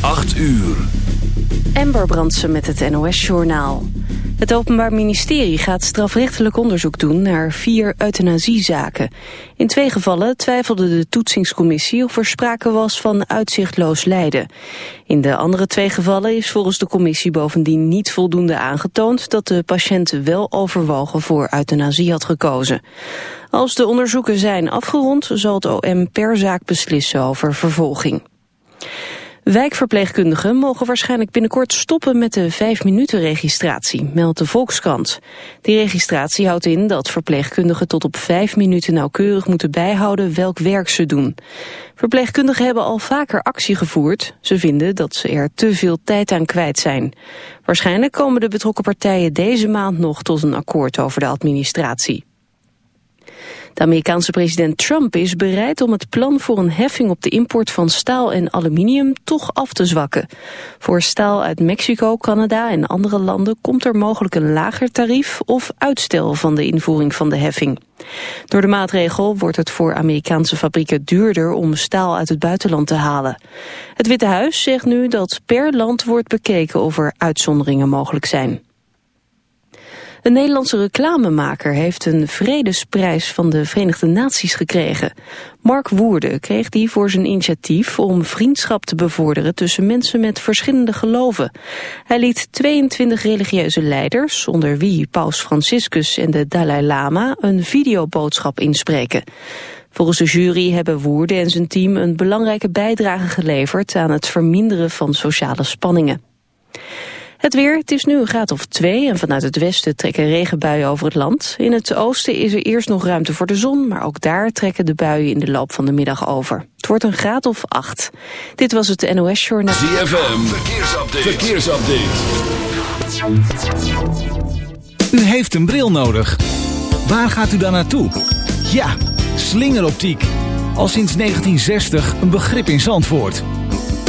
8 uur. Ember Brandsen met het NOS-journaal. Het Openbaar Ministerie gaat strafrechtelijk onderzoek doen naar vier euthanasiezaken. In twee gevallen twijfelde de toetsingscommissie of er sprake was van uitzichtloos lijden. In de andere twee gevallen is volgens de commissie bovendien niet voldoende aangetoond dat de patiënt wel overwogen voor euthanasie had gekozen. Als de onderzoeken zijn afgerond zal het OM per zaak beslissen over vervolging. Wijkverpleegkundigen mogen waarschijnlijk binnenkort stoppen met de 5-minuten-registratie, meldt de Volkskrant. Die registratie houdt in dat verpleegkundigen tot op 5 minuten nauwkeurig moeten bijhouden welk werk ze doen. Verpleegkundigen hebben al vaker actie gevoerd. Ze vinden dat ze er te veel tijd aan kwijt zijn. Waarschijnlijk komen de betrokken partijen deze maand nog tot een akkoord over de administratie. De Amerikaanse president Trump is bereid om het plan voor een heffing op de import van staal en aluminium toch af te zwakken. Voor staal uit Mexico, Canada en andere landen komt er mogelijk een lager tarief of uitstel van de invoering van de heffing. Door de maatregel wordt het voor Amerikaanse fabrieken duurder om staal uit het buitenland te halen. Het Witte Huis zegt nu dat per land wordt bekeken of er uitzonderingen mogelijk zijn. Een Nederlandse reclamemaker heeft een vredesprijs van de Verenigde Naties gekregen. Mark Woerde kreeg die voor zijn initiatief om vriendschap te bevorderen tussen mensen met verschillende geloven. Hij liet 22 religieuze leiders, onder wie Paus Franciscus en de Dalai Lama, een videoboodschap inspreken. Volgens de jury hebben Woerde en zijn team een belangrijke bijdrage geleverd aan het verminderen van sociale spanningen. Het weer, het is nu een graad of twee en vanuit het westen trekken regenbuien over het land. In het oosten is er eerst nog ruimte voor de zon, maar ook daar trekken de buien in de loop van de middag over. Het wordt een graad of acht. Dit was het NOS Journaal. ZFM, verkeersupdate. verkeersupdate. U heeft een bril nodig. Waar gaat u dan naartoe? Ja, slingeroptiek. Al sinds 1960 een begrip in Zandvoort.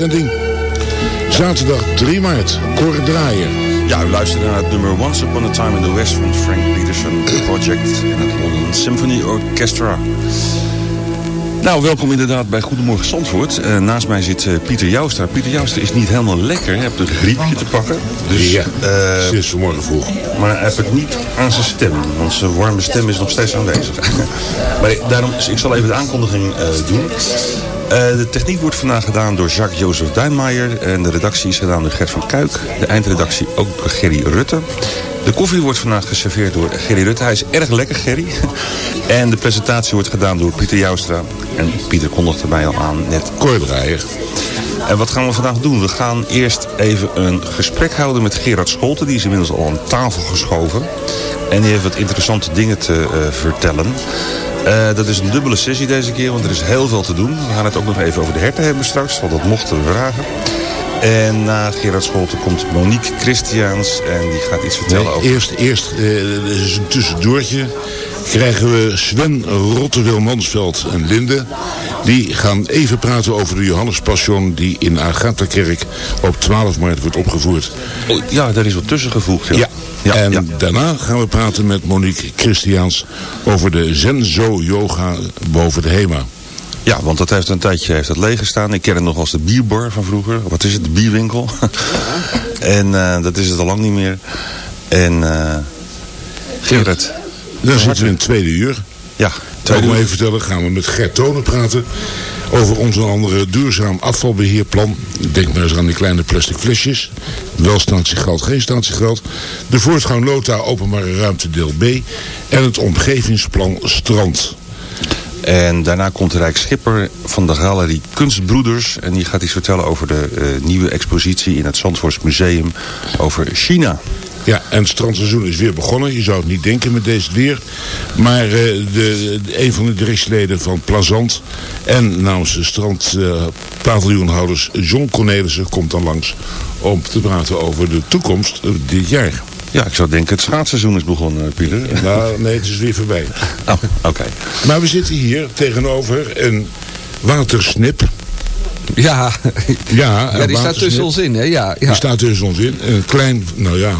Uitzending. Zaterdag 3 maart, Cor Draaier. Ja, u luistert naar het nummer Once Upon a Time in the West van Frank Peterson Project en het London Symphony Orchestra. Nou, welkom inderdaad bij Goedemorgen Zandvoort. Uh, naast mij zit uh, Pieter Joustra. Pieter Joustra is niet helemaal lekker. Hij heeft een griepje te pakken. Dus, ja, uh, sinds vanmorgen vroeg. Maar hij heeft het niet aan zijn stem. Want zijn warme stem is nog steeds aanwezig. maar daarom, ik zal even de aankondiging doen. De techniek wordt vandaag gedaan door Jacques-Joseph Duinmaier. En de redactie is gedaan door Gert van Kuik. De eindredactie ook door Gerry Rutte. De koffie wordt vandaag geserveerd door Gerry Rutte. Hij is erg lekker, Gerry. En de presentatie wordt gedaan door Pieter Joustra. En Pieter kondigde mij al aan net. Koordraaier. En wat gaan we vandaag doen? We gaan eerst even een gesprek houden met Gerard Scholten. Die is inmiddels al aan tafel geschoven. En die heeft wat interessante dingen te uh, vertellen. Uh, dat is een dubbele sessie deze keer, want er is heel veel te doen. We gaan het ook nog even over de herten hebben straks, want dat mochten we vragen. En na Gerard Scholten komt Monique Christiaans en die gaat iets vertellen nee, over... Eerst, eerst uh, is een tussendoortje, krijgen we Sven Rotterdeel-Mansveld en Linde. Die gaan even praten over de Johannespassion die in Agatha-kerk op 12 maart wordt opgevoerd. Oh, ja, daar is wat tussen gevoegd. Ja. ja. Ja, en ja. daarna gaan we praten met Monique Christiaans over de Zenzo-yoga boven de HEMA. Ja, want dat heeft een tijdje heeft het leeg gestaan. Ik ken het nog als de bierbar van vroeger. Wat is het? De bierwinkel. en uh, dat is het al lang niet meer. En uh, Gerrit. Dan zitten we in het tweede uur. Ja, tweede uur. even vertellen, gaan we met Gert Tonen praten. Over onze andere duurzaam afvalbeheerplan. Denk maar eens aan die kleine plastic flesjes. Wel statiegeld, geen statiegeld. De voortgang Lota openbare ruimte deel B. En het omgevingsplan Strand. En daarna komt Rijk Schipper van de galerie Kunstbroeders. En die gaat iets vertellen over de uh, nieuwe expositie in het Zandvoorts Museum over China. Ja, en het strandseizoen is weer begonnen. Je zou het niet denken met deze weer. Maar uh, de, een van de directieleden van Plazant en namens de strandpaviljoenhouders uh, John Cornelissen komt dan langs om te praten over de toekomst dit jaar. Ja, ik zou denken het schaatsseizoen is begonnen, Pieter. Nou, nee, het is weer voorbij. Oh, oké. Okay. Maar we zitten hier tegenover een watersnip. Ja, ja, ja die staat tussen ons in, hè? Ja, ja. Die staat tussen ons in. Een klein, nou ja,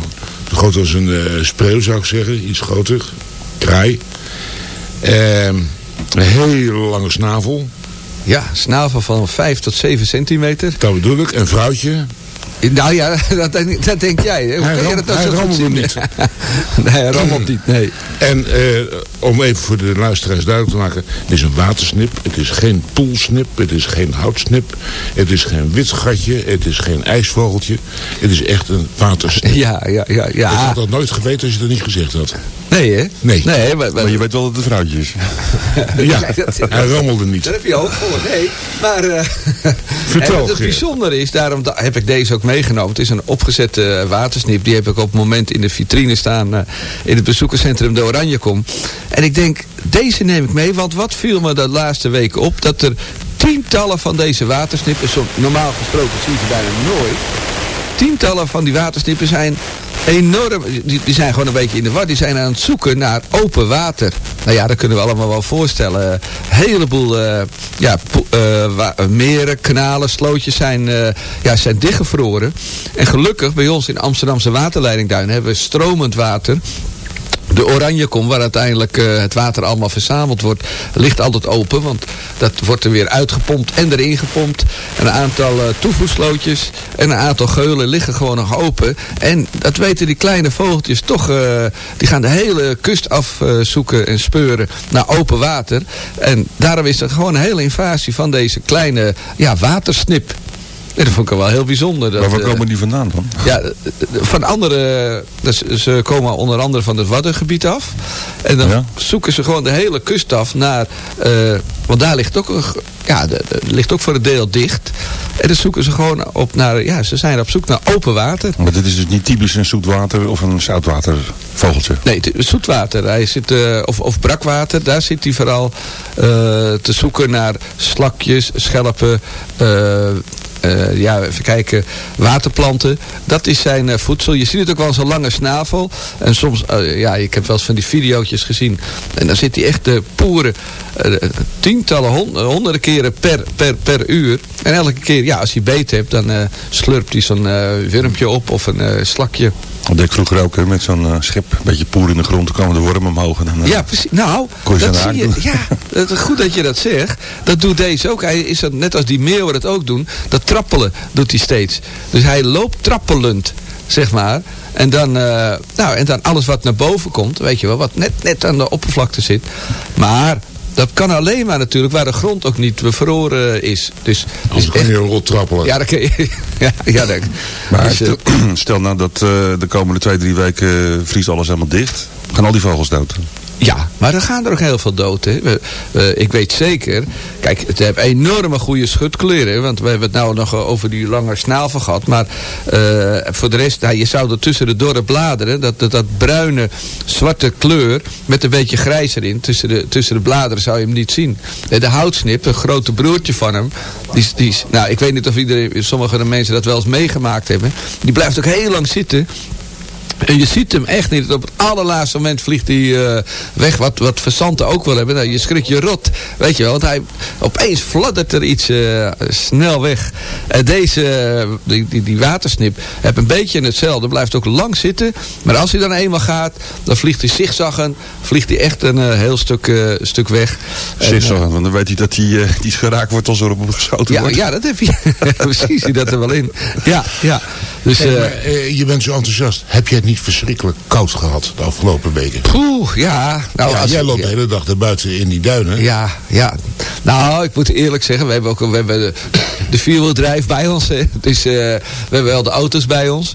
groot als een uh, spreeuw zou ik zeggen. Iets groter. Kraai. Uh, een hele lange snavel. Ja, snavel van 5 tot 7 centimeter. Dat bedoel ik. Een vrouwtje. Nou ja, dat, denk, dat denk jij. Hoe hij kan je ram, dat nou hij niet. nee, hij rammelt niet, nee. En uh, om even voor de luisteraars duidelijk te maken. Het is een watersnip. Het is geen poelsnip. Het is geen houtsnip. Het is geen wit gatje. Het is geen ijsvogeltje. Het is echt een watersnip. Ja, ja, ja. ja. Ik had dat nooit geweten als je dat niet gezegd had. Nee, hè? Nee. Nee, maar, Maar je weet wel dat het een vrouwtje is. Ja, hij rammelde niet. Daar heb je hoog voor. Nee, maar... Uh, Vertel, en wat het Geert. bijzondere is, daarom da- heb ik deze ook Het is een opgezette uh, watersnip. Die heb ik op het moment in de vitrine staan uh, in het bezoekerscentrum de Oranjecom. En ik denk, deze neem ik mee. Want wat viel me de laatste weken op? Dat er tientallen van deze watersnippen, normaal gesproken zie je ze bijna nooit. Tientallen van die watersnippen zijn enorm, die, die zijn gewoon een beetje in de war. Die zijn aan het zoeken naar open water. Nou ja, dat kunnen we allemaal wel voorstellen. Een heleboel uh, ja, wa- meren, kanalen, slootjes zijn, uh, ja, zijn dichtgevroren. En gelukkig bij ons in Amsterdamse waterleidingduin hebben we stromend water. De Oranjekom, waar uiteindelijk uh, het water allemaal verzameld wordt, ligt altijd open. Want dat wordt er weer uitgepompt en erin gepompt. En een aantal uh, toevoerslootjes en een aantal geulen liggen gewoon nog open. En dat weten die kleine vogeltjes toch, uh, die gaan de hele kust afzoeken en speuren naar open water. En daarom is er gewoon een hele invasie van deze kleine ja, watersnip. Nee, dat vond ik wel heel bijzonder. Dat, Maar waar uh, komen die vandaan dan? ja, van andere, dus ze komen onder andere van het Waddengebied af. En dan Ja. zoeken ze gewoon de hele kust af naar, uh, want daar ligt ook, een, ja, de, de- ligt ook voor een deel dicht. En dan zoeken ze gewoon op naar, ja, ze zijn op zoek naar open water. Maar dit is dus niet typisch een zoetwater of een zoutwatervogeltje. Nee, zoetwater. Hij zit, uh, of, of brakwater, daar zit hij vooral uh, te zoeken naar slakjes, schelpen, eh, ja, even kijken, waterplanten. Dat is zijn eh, voedsel. Je ziet het ook wel zo'n lange snavel. En soms, eh, ja, ik heb wel eens van die video's gezien. En dan zit hij echt de poeren tientallen, hon- honderden keren per, per, per uur. En elke keer, ja, als hij beet hebt, dan slurpt hij zo'n wurmpje op of een slakje. Dat deed ik vroeger ook hè, met zo'n eh, schip. Een beetje poer in de grond. Dan kwamen de wormen omhoog. En dan, eh, Ja, precies. Nou, Kon je dat zie je. Ja, dat is goed dat je dat zegt. Dat doet deze ook. Hij is dat, net als die meeuwen dat ook doen. Dat trappelen doet hij steeds. Dus hij loopt trappelend, zeg maar. En dan, eh, nou, en dan alles wat naar boven komt, weet je wel, wat net, net aan de oppervlakte zit. Maar dat kan alleen maar natuurlijk waar de grond ook niet bevroren is. Dus, Anders dus kan echt- je rot trappelen. ja, dat kun je, ja, ja, dat, Maar dus, eh, stel, stel nou dat eh, de komende twee, drie weken eh, vriest alles helemaal dicht. Gaan al die vogels dood. Ja, maar er gaan er ook heel veel dood. Ik weet zeker, kijk, het heeft enorme goede schutkleuren. Want we hebben het nou nog over die lange snavel gehad. Maar eh, voor de rest, je zou er tussen de dorre bladeren, dat, dat, bruine, zwarte kleur met een beetje grijs erin. Tussen de, tussen de bladeren zou je hem niet zien. Eh, De houtsnip, een grote broertje van hem. Die, die, nou, ik weet niet of iedereen, sommige mensen dat wel eens meegemaakt hebben. Die blijft ook heel lang zitten. En je ziet hem echt niet. Op het allerlaatste moment vliegt hij eh, weg. Wat, wat verzanten ook wel hebben. Nou, je schrikt je rot. Weet je wel. Want hij, opeens fladdert er iets eh, snel weg. En deze, eh, die, die, die watersnip, heeft een beetje hetzelfde. Blijft ook lang zitten. Maar als hij dan eenmaal gaat, dan vliegt hij zigzaggen. Vliegt hij echt een eh, heel stuk, eh, stuk weg. En, Zit zo, eh, want dan weet hij dat hij eh, die is geraakt wordt als er op hem geschoten ja, wordt. ja, dat heb je. Precies, zit dat er wel in. Ja, ja. Dus, Hey, maar, je bent zo enthousiast. Heb jij het niet verschrikkelijk koud gehad de afgelopen weken? poeh, ja. Nou, ja, als jij ik- loopt de hele dag daar buiten in die duinen. Ja, ja. Nou, ik moet eerlijk zeggen, we hebben ook we hebben de, de vierwieldrijf bij ons. Hè. Dus eh, we hebben wel de auto's bij ons.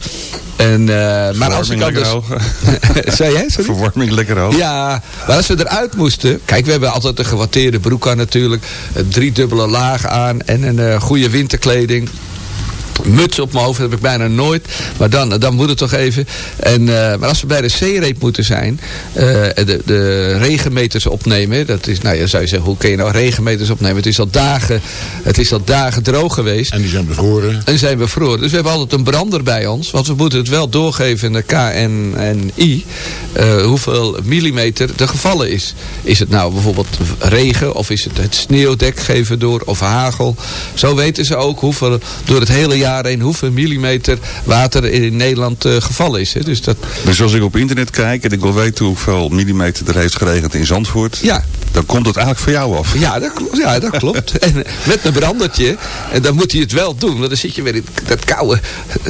En, eh, maar als ik Verwarming lekker anders... hoog. Zei jij? Sorry? Verwarming lekker hoog. Ja, maar als we eruit moesten... Kijk, we hebben altijd een gewatteerde broek aan natuurlijk. Een driedubbele laag aan en een eh, goede winterkleding. Muts op mijn hoofd heb ik bijna nooit. Maar dan, dan moet het toch even. En, eh, maar als we bij de zeereep moeten zijn. eh, de, de regenmeters opnemen. Dat is, nou ja, zou je zeggen, hoe kun je nou regenmeters opnemen? Het is al dagen, het is al dagen droog geweest. En die zijn bevroren. En zijn bevroren. Dus we hebben altijd een brander bij ons. Want we moeten het wel doorgeven in de KNNI. eh hoeveel millimeter er gevallen is. Is het nou bijvoorbeeld regen of is het het sneeuwdek geven door of hagel. Zo weten ze ook hoeveel, door het hele jaar heen hoeveel millimeter water in Nederland eh, gevallen is. Hè. Dus dat, Dus als ik op internet kijk en ik wil weten hoeveel millimeter er heeft geregend in Zandvoort. ja, Dan komt het eigenlijk voor jou af. Ja, dat, kl- ja, dat klopt. En met een brandertje. En dan moet hij het wel doen. Want dan zit je weer in dat koude,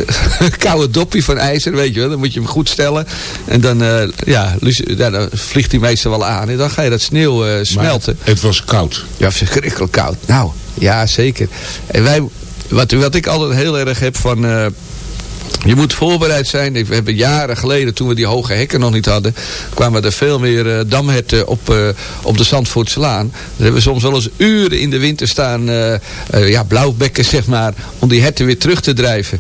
koude doppie van ijzer, weet je wel. Dan moet je hem goed stellen. En dan, eh, ja, ja, dan vliegt hij meestal wel aan. En dan ga je dat sneeuw eh, Maar smelten. het was koud. Ja, verschrikkelijk koud. Nou, ja, zeker. En wij, wat, wat ik altijd heel erg heb van... je moet voorbereid zijn. We hebben jaren geleden, toen we die hoge hekken nog niet hadden... kwamen er veel meer eh, damherten op, eh, op de Zandvoortslaan. Daar hebben we soms wel eens uren in de winter staan... eh, ja, blauwbekken, zeg maar... om die herten weer terug te drijven.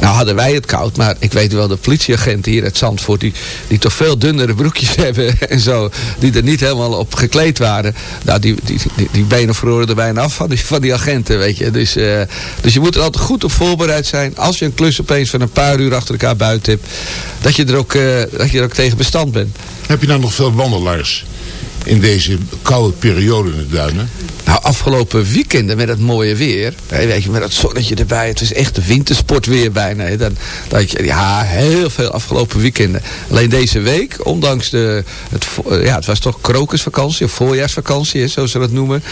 Nou hadden wij het koud, maar ik weet wel... de politieagenten hier uit Zandvoort... die, die toch veel dunnere broekjes hebben en zo... die er niet helemaal op gekleed waren... Nou, die, die, die, benen vroren er bijna af van die, van die agenten, weet je. Dus, dus je moet er altijd goed op voorbereid zijn. Als je een klus opeens van een paar uur achter elkaar buiten hebt... dat je er ook, eh, dat je er ook tegen bestand bent. Heb je nou nog veel wandelaars in deze koude periode in de duinen? Nou, afgelopen weekenden met het mooie weer, hè, weet je, met dat zonnetje erbij, het is echt wintersportweer bijna. Hè, dan, dat je, ja, heel veel afgelopen weekenden. Alleen deze week, ondanks de, het, ja, het was toch krokusvakantie of voorjaarsvakantie, hè, zoals ze dat noemen.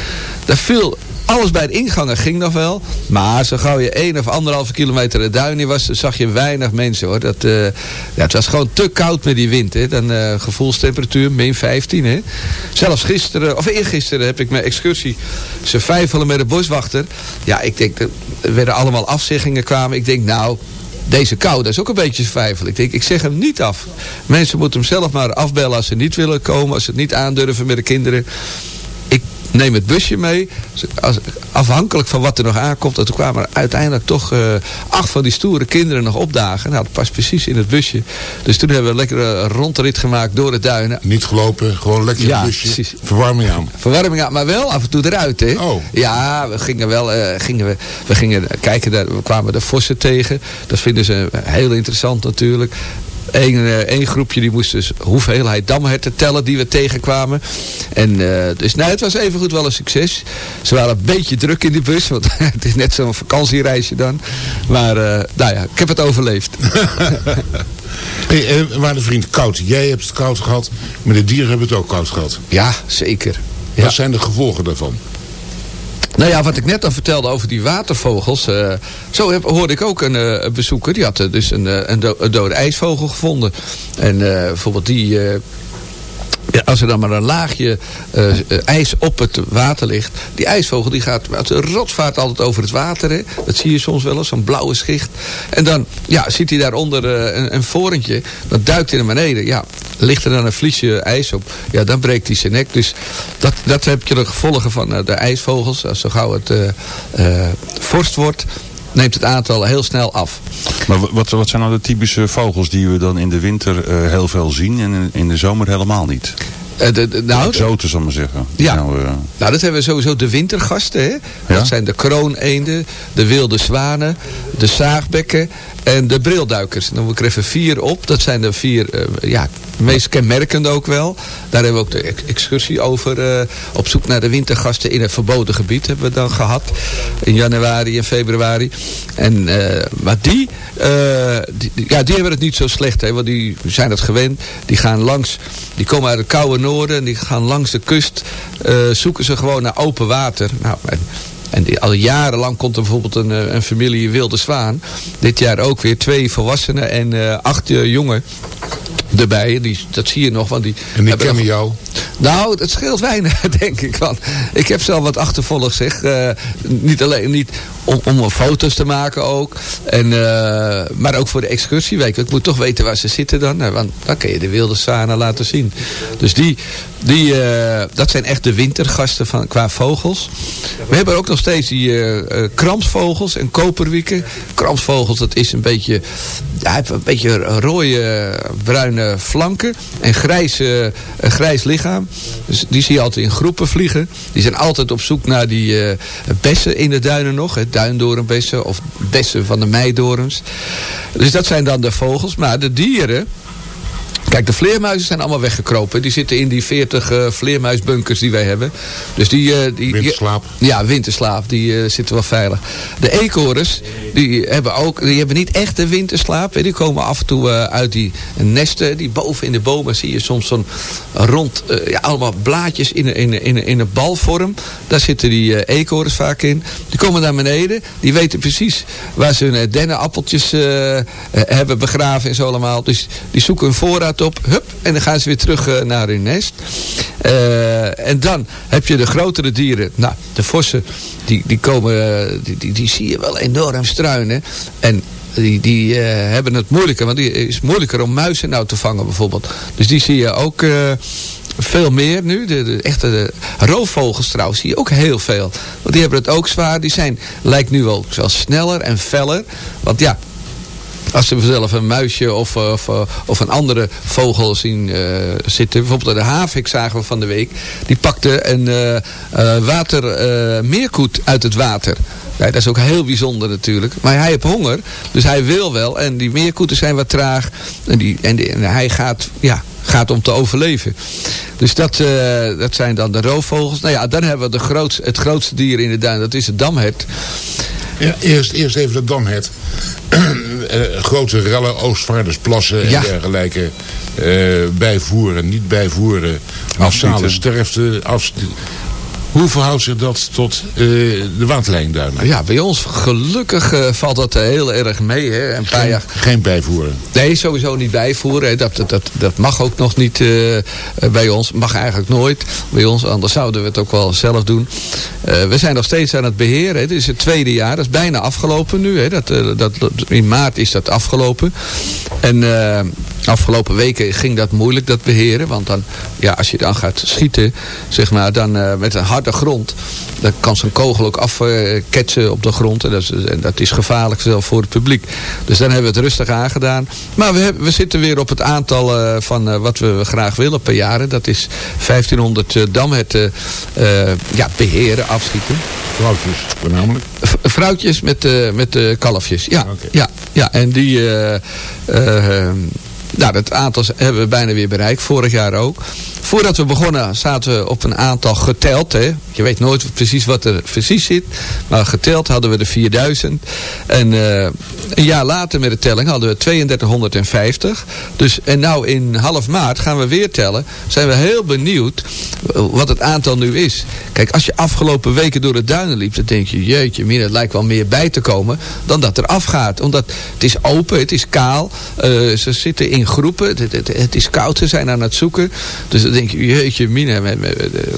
Daar viel alles bij de ingangen ging nog wel. Maar zo gauw je één of anderhalve kilometer de duin in was, zag je weinig mensen hoor. Dat, eh, ja, het was gewoon te koud met die wind. Hè. Dan eh, gevoelstemperatuur, min 15. Hè. Zelfs gisteren, of eergisteren heb ik mijn excursie. Ze vijfelen met de boswachter. Ja, ik denk, er werden allemaal afzeggingen kwamen. Ik denk, nou, deze kou, dat is ook een beetje vijfel. Ik denk, ik zeg hem niet af. Mensen moeten hem zelf maar afbellen als ze niet willen komen. Als ze het niet aandurven met de kinderen. Neem het busje mee. Als, afhankelijk van wat er nog aankomt. En toen kwamen er uiteindelijk toch uh, acht van die stoere kinderen nog opdagen. Nou, dat past precies in het busje. Dus toen hebben we een lekkere rondrit gemaakt door de duinen. Niet gelopen, gewoon lekker Ja, busje. precies. Verwarming aan. Verwarming aan, maar wel af en toe eruit, hè? Oh. Ja, we gingen wel, eh, gingen we, we gingen kijken, daar, we kwamen de vossen tegen. Dat vinden ze heel interessant natuurlijk. Eén eh, één groepje die moest dus hoeveelheid damherten tellen die we tegenkwamen. En eh, dus nou, het was evengoed wel een succes. Ze waren een beetje druk in die bus, want het is net zo'n vakantiereisje dan. Maar eh, nou ja, ik heb het overleefd. Hey, waarde vriend, koud. Jij hebt het koud gehad, maar de dieren hebben het ook koud gehad. ja, zeker. Ja. Wat zijn de gevolgen daarvan? Nou ja, wat ik net al vertelde over die watervogels. eh, zo heb, hoorde ik ook een, eh, bezoeker. Die had eh, dus een, een, do- een dode ijsvogel gevonden. En bijvoorbeeld die... als er dan maar een laagje eh, eh, ijs op het water ligt. Die ijsvogel die gaat een rotvaart altijd over het water. Hè. Dat zie je soms wel eens, zo'n blauwe schicht. En dan ja, ziet hij daaronder eh, een, een vorentje. Dan duikt hij naar beneden. Ja, ligt er dan een vliesje ijs op. Ja, dan breekt hij zijn nek. Dus dat, dat heb je de gevolgen van de ijsvogels. Als zo gauw het vorst wordt, neemt het aantal heel snel af. Maar wa- wat, wat zijn nou de typische vogels die we dan in de winter eh, heel veel zien en in, in de zomer helemaal niet? Eh, de, de- nou, Exoten, zal ik maar zeggen. Ja. Nou, eh, Nou, dat hebben we sowieso de wintergasten. Hè? Ja? Dat zijn de krooneenden, de wilde zwanen, de zaagbekken en de brilduikers. Dan noem ik er even vier op. Dat zijn de vier ja, meest kenmerkende ook wel. Daar hebben we ook de ex- excursie over. eh, op zoek naar de wintergasten in het verboden gebied hebben we dan gehad. In januari en februari. En, eh, maar die, eh, die, ja, die hebben het niet zo slecht. Hè, want die zijn het gewend. Die gaan langs, die komen uit het koude noorden. En die gaan langs de kust. zoeken ze gewoon naar open water. Nou, en, al jarenlang komt er bijvoorbeeld een, een familie wilde zwaan. Dit jaar ook weer twee volwassenen en acht eh, jongen erbij. Die, dat zie je nog. Want die En die nou, het scheelt weinig, denk ik. Want ik heb zelf wat achtervolgd, zeg. Eh, niet alleen niet om, om foto's te maken ook. En, eh, maar ook voor de excursieweek. Ik moet toch weten waar ze zitten dan. Nou, want dan kun je de wilde zwanen laten zien. Dus die, die, eh, dat zijn echt de wintergasten van, qua vogels. We hebben ook nog steeds die eh, kramsvogels en koperwieken. Kramsvogels, dat is een beetje, ja, een beetje rode, bruine flanken. En grijs, grijs lichaam. Dus die zie je altijd in groepen vliegen. Die zijn altijd op zoek naar die eh, bessen in de duinen nog. Hè, duindoornbessen of bessen van de meidorens. Dus dat zijn dan de vogels. Maar de dieren... Kijk, de vleermuizen zijn allemaal weggekropen. Die zitten in die 40 eh, vleermuisbunkers die wij hebben. Dus die... eh, die Winterslaap. ja, winterslaap. Die eh, zitten wel veilig. De eekhoorns, die hebben ook... Die hebben niet echt de winterslaap. Hè. Die komen af en toe uit die nesten. Die boven in de bomen zie je soms zo'n rond... ja, allemaal blaadjes in, een- in, in, in een balvorm. Daar zitten die eekhoorns vaak in. Die komen naar beneden. Die weten precies waar ze hun dennenappeltjes hebben begraven en zo allemaal. Dus die zoeken hun voorraad op. Hup, en dan gaan ze weer terug eh, naar hun nest. Eh, en dan heb je de grotere dieren. Nou, de vossen, die, die komen, eh, die, die, die zie je wel enorm struinen. En die, die hebben het moeilijker. Want die is moeilijker om muizen nou te vangen bijvoorbeeld. Dus die zie je ook... veel meer nu. De, de echte de roofvogels trouwens zie je ook heel veel. Want die hebben het ook zwaar. Die zijn, lijkt nu wel, wel sneller en feller. Want ja, als ze zelf een muisje of, eh, of, eh, of een andere vogel zien eh, zitten. Bijvoorbeeld de havik zagen we van de week. Die pakte een watermeerkoet uit het water. Ja, dat is ook heel bijzonder natuurlijk. Maar hij heeft honger, dus hij wil wel. En die meerkoeten zijn wat traag. En, die, en, hij gaat, ja, gaat om te overleven. Dus dat, dat zijn dan de roofvogels. Nou ja, dan hebben we de grootste, het grootste dier in de duin. Dat is het damhert. Ja, eerst, eerst even de damhert. Eh, grote rellen, oostvaardersplassen en Ja. dergelijke. eh, bijvoeren, niet bijvoeren. Massale Afschieten. sterfte. Afst Hoe verhoudt zich dat tot eh, de waterlijnduinen? Ja, bij ons gelukkig eh, valt dat heel erg mee. Hè. Een paar Geen, jaar geen bijvoeren. Nee, sowieso niet bijvoeren. hè. Dat, dat, dat, dat mag ook nog niet eh, eh, bij ons. Mag eigenlijk nooit bij ons. Anders zouden we het ook wel zelf doen. Eh, we zijn nog steeds aan het beheren. Dit is het tweede jaar. Dat is bijna afgelopen nu. Hè. Dat, eh, dat, in maart is dat afgelopen. En eh, Afgelopen weken ging dat moeilijk, dat beheren. Want dan, ja, als je dan gaat schieten, zeg maar, dan uh, met een harde grond. Dan kan zo'n kogel ook afketsen op de grond. En dat, is, en dat is gevaarlijk zelf voor het publiek. Dus dan hebben we het rustig aangedaan. Maar we, hebben, we zitten weer op het aantal uh, van uh, wat we graag willen per jaar. Dat is 1500 damherten ja, beheren, afschieten. Vrouwtjes, voornamelijk? Vrouwtjes met, met kalfjes, ja. Okay. ja, ja. En die... Nou, dat aantal hebben we bijna weer bereikt. Vorig jaar ook. Voordat we begonnen zaten we op een aantal geteld. Hè. Je weet nooit precies wat er precies zit. Maar geteld hadden we de 4000. En uh, een jaar later met de telling hadden we 3250. Dus, en nou in half maart gaan we weer tellen. Zijn we heel benieuwd wat het aantal nu is. Kijk, als je afgelopen weken door de duinen liep. Dan denk je, jeetje, meer, het lijkt wel meer bij te komen. Dan dat er afgaat. Omdat het is open, het is kaal. Uh, ze zitten in groepen. Het, is koud, ze zijn aan het zoeken. Dus dan denk je, jeetje mine,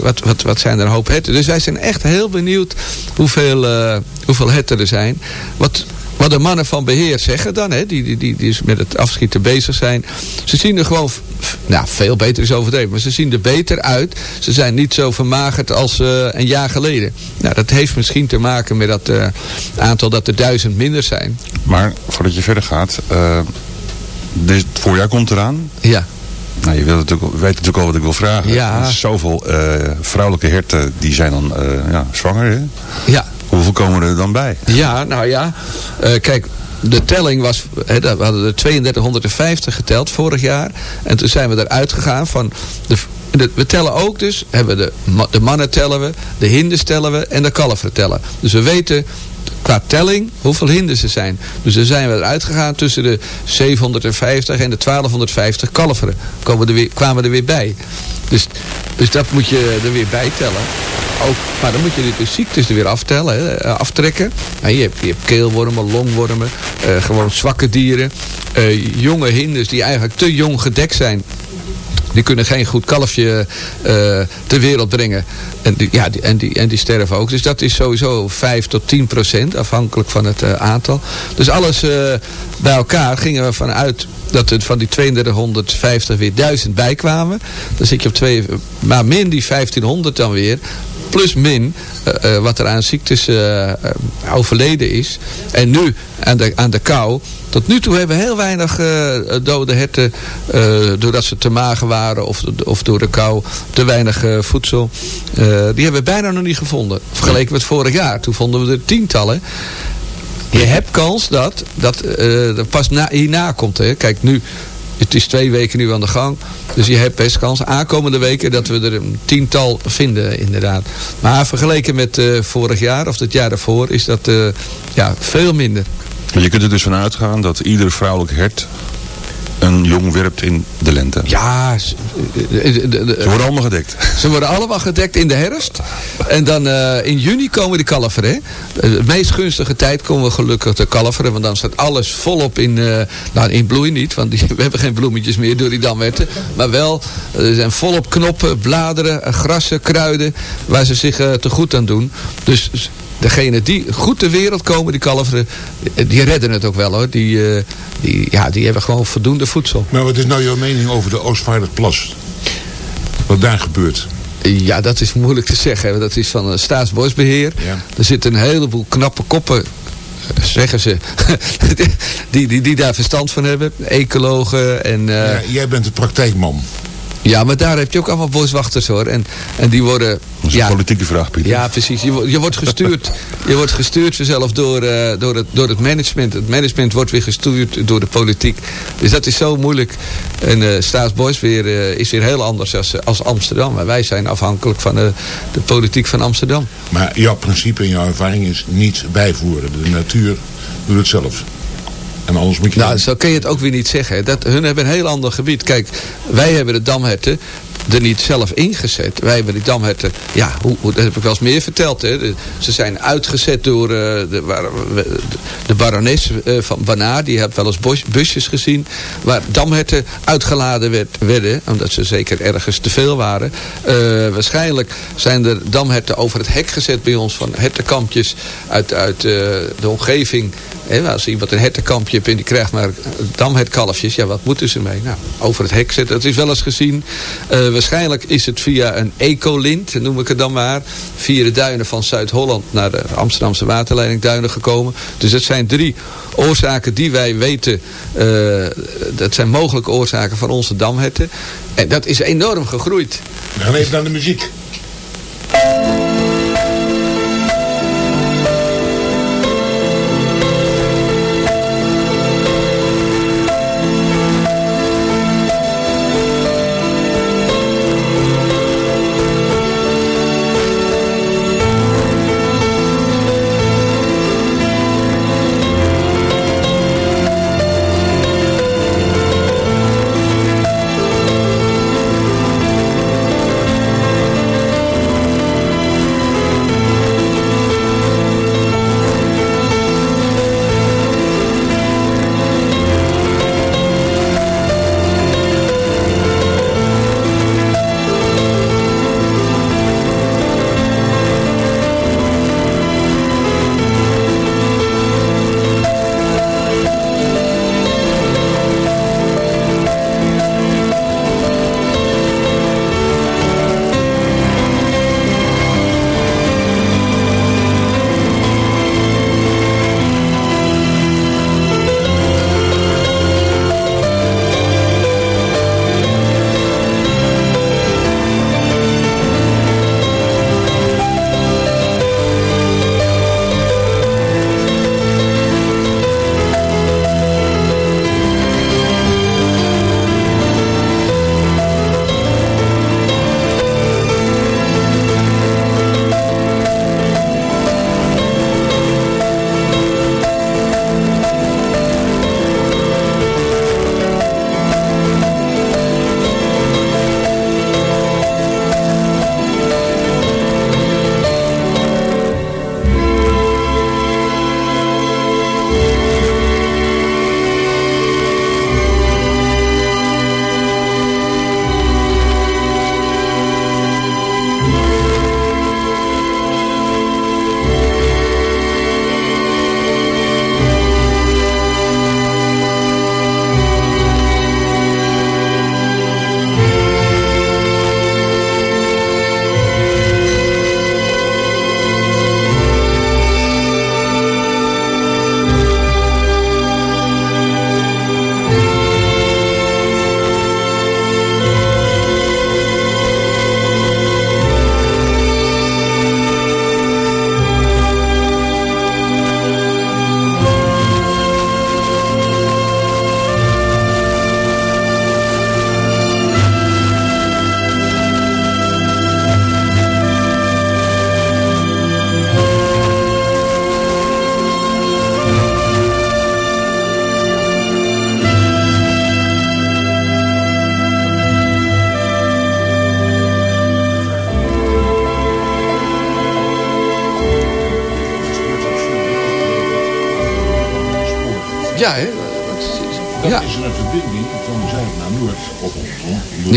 wat, wat, wat zijn er een hoop herten. Dus wij zijn echt heel benieuwd hoeveel, uh, hoeveel herten er zijn. Wat, wat de mannen van beheer zeggen dan, hè, die, die, die, die met het afschieten bezig zijn. Ze zien er gewoon, nou veel beter is overdreven, maar ze zien er beter uit. Ze zijn niet zo vermagerd als uh, een jaar geleden. Nou, dat heeft misschien te maken met dat uh, aantal dat er duizend minder zijn. Maar voordat je verder gaat, dit voorjaar komt eraan. Ja. Nou, je weet natuurlijk, weet natuurlijk al wat ik wil vragen. Ja. Er zoveel uh, vrouwelijke herten die zijn dan uh, ja, zwanger. Hè? Ja. Hoeveel komen er dan bij? Ja, nou ja. Uh, kijk, de telling was, he, we hadden er 3250 geteld vorig jaar. En toen zijn we eruit gegaan van, de, de, we tellen ook dus, hebben de, de mannen tellen we, de hinders tellen we en de kalveren tellen. Dus we weten qua telling hoeveel er zijn. Dus dan zijn we eruit gegaan tussen de 750 en de 1250 kalveren. Komen er weer, kwamen er weer bij. Dus, dus dat moet je er weer bij tellen. Ook, maar dan moet je de ziektes er weer aftellen, hè, aftrekken. Nou, je, hebt, je hebt keelwormen, longwormen, uh, gewoon zwakke dieren. Uh, jonge hinders die eigenlijk te jong gedekt zijn die kunnen geen goed kalfje uh, ter wereld brengen. En die, ja, en, die, en die sterven ook. Dus dat is sowieso 5 tot 10 procent, afhankelijk van het uh, aantal. Dus alles uh, bij elkaar gingen we vanuit dat er van die 3250 weer 1000 bijkwamen. Dan zit je op twee, maar min die 1500 dan weer plus min uh, uh, wat er aan ziektes uh, overleden is. En nu aan de, aan de kou. Tot nu toe hebben we heel weinig dode herten doordat ze te mager waren of, of door de kou te weinig voedsel. die hebben we bijna nog niet gevonden. Vergeleken met vorig jaar. Toen vonden we er tientallen. Je hebt kans dat dat pas na, hierna komt. Hè. Kijk, nu het is twee weken nu aan de gang. Dus je hebt best kans aankomende weken dat we er een tiental vinden inderdaad. Maar vergeleken met uh, vorig jaar of het jaar daarvoor is dat uh, ja, veel minder. Je kunt er dus van uitgaan dat ieder vrouwelijk hert een jong werpt in de lente. Ja. Ze, de, de, ze worden allemaal gedekt. Ze worden allemaal gedekt in de herfst. En dan uh, in juni komen de kalveren. De meest gunstige tijd komen we gelukkig de kalveren. Want dan staat alles volop in, uh, nou in bloei niet. Want die, we hebben geen bloemetjes meer door die damwetten. Maar wel, er zijn volop knoppen, bladeren, grassen, kruiden. Waar ze zich uh, te goed aan doen. Dus degene die goed ter wereld komen, die kalveren, die redden het ook wel hoor. Die, uh, die, ja, die hebben gewoon voldoende voedsel. Maar wat is nou jouw mening over de Oostvaarderplas? Wat daar gebeurt? Ja, dat is moeilijk te zeggen. Dat is van staatsbosbeheer. Ja. Er zitten een heleboel knappe koppen zeggen ze, die, die, die daar verstand van hebben. Ecologen en... Uh... Ja, jij bent de praktijkman. Ja, maar daar heb je ook allemaal boswachters hoor. En, en die worden... Dat is een ja, politieke vraag, Pieter. Ja, precies. Je, je wordt gestuurd, je wordt gestuurd vanzelf door, uh, door, het, door het management. Het management wordt weer gestuurd door de politiek. Dus dat is zo moeilijk. En uh, Staatsbos weer, uh, is weer heel anders als, als Amsterdam. Maar wij zijn afhankelijk van de, de politiek van Amsterdam. Maar jouw principe en jouw ervaring is niet bijvoeren. De natuur doet het zelf. En anders moet je... Nou, zo kun je het ook weer niet zeggen. Dat, hun hebben een heel ander gebied. Kijk, wij hebben de damherten er niet zelf ingezet. Wij hebben die damherten, ja, hoe, hoe, dat heb ik wel eens meer verteld. Hè. De, ze zijn uitgezet door uh, de, de, de barones uh, van Banaar. Die heeft wel eens bos, busjes gezien waar damherten uitgeladen werd, werden. Omdat ze zeker ergens te veel waren. Uh, waarschijnlijk zijn er damherten over het hek gezet bij ons van hertenkampjes uit, uit de omgeving Als iemand een hertenkampje hebt en die krijgt maar damhertkalfjes, ja, wat moeten ze mee? Nou, over het hek zetten. Dat is wel eens gezien. Eh, waarschijnlijk is het via een ecolint, noem ik het dan maar, via de duinen van Zuid-Holland naar de Amsterdamse waterleiding duinen gekomen. Dus dat zijn drie oorzaken die wij weten, eh, dat zijn mogelijke oorzaken van onze damherten. En dat is enorm gegroeid. We gaan even naar de muziek.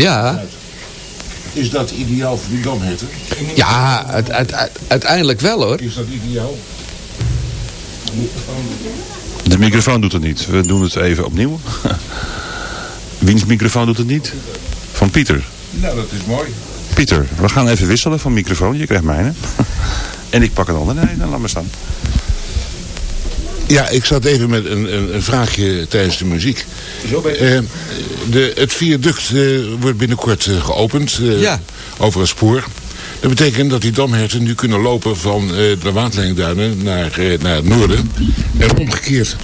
Ja. Is dat ideaal voor die damherten? Ja, uit- uit- uit- uiteindelijk wel hoor. Is dat ideaal? De microfoon doet het niet. We doen het even opnieuw. Wiens microfoon doet het niet? Van Pieter. Nou, dat is mooi. Pieter, we gaan even wisselen van microfoon. Je krijgt mijne. en ik pak een andere. Nee, dan laat maar staan. Ja, ik zat even met een, een, een vraagje tijdens de muziek. Zo Eh, de, het viaduct eh, wordt binnenkort eh, geopend eh, Ja. over het spoor. Dat betekent dat die damherten nu kunnen lopen van de waterlijnduinen naar, naar het noorden. En omgekeerd.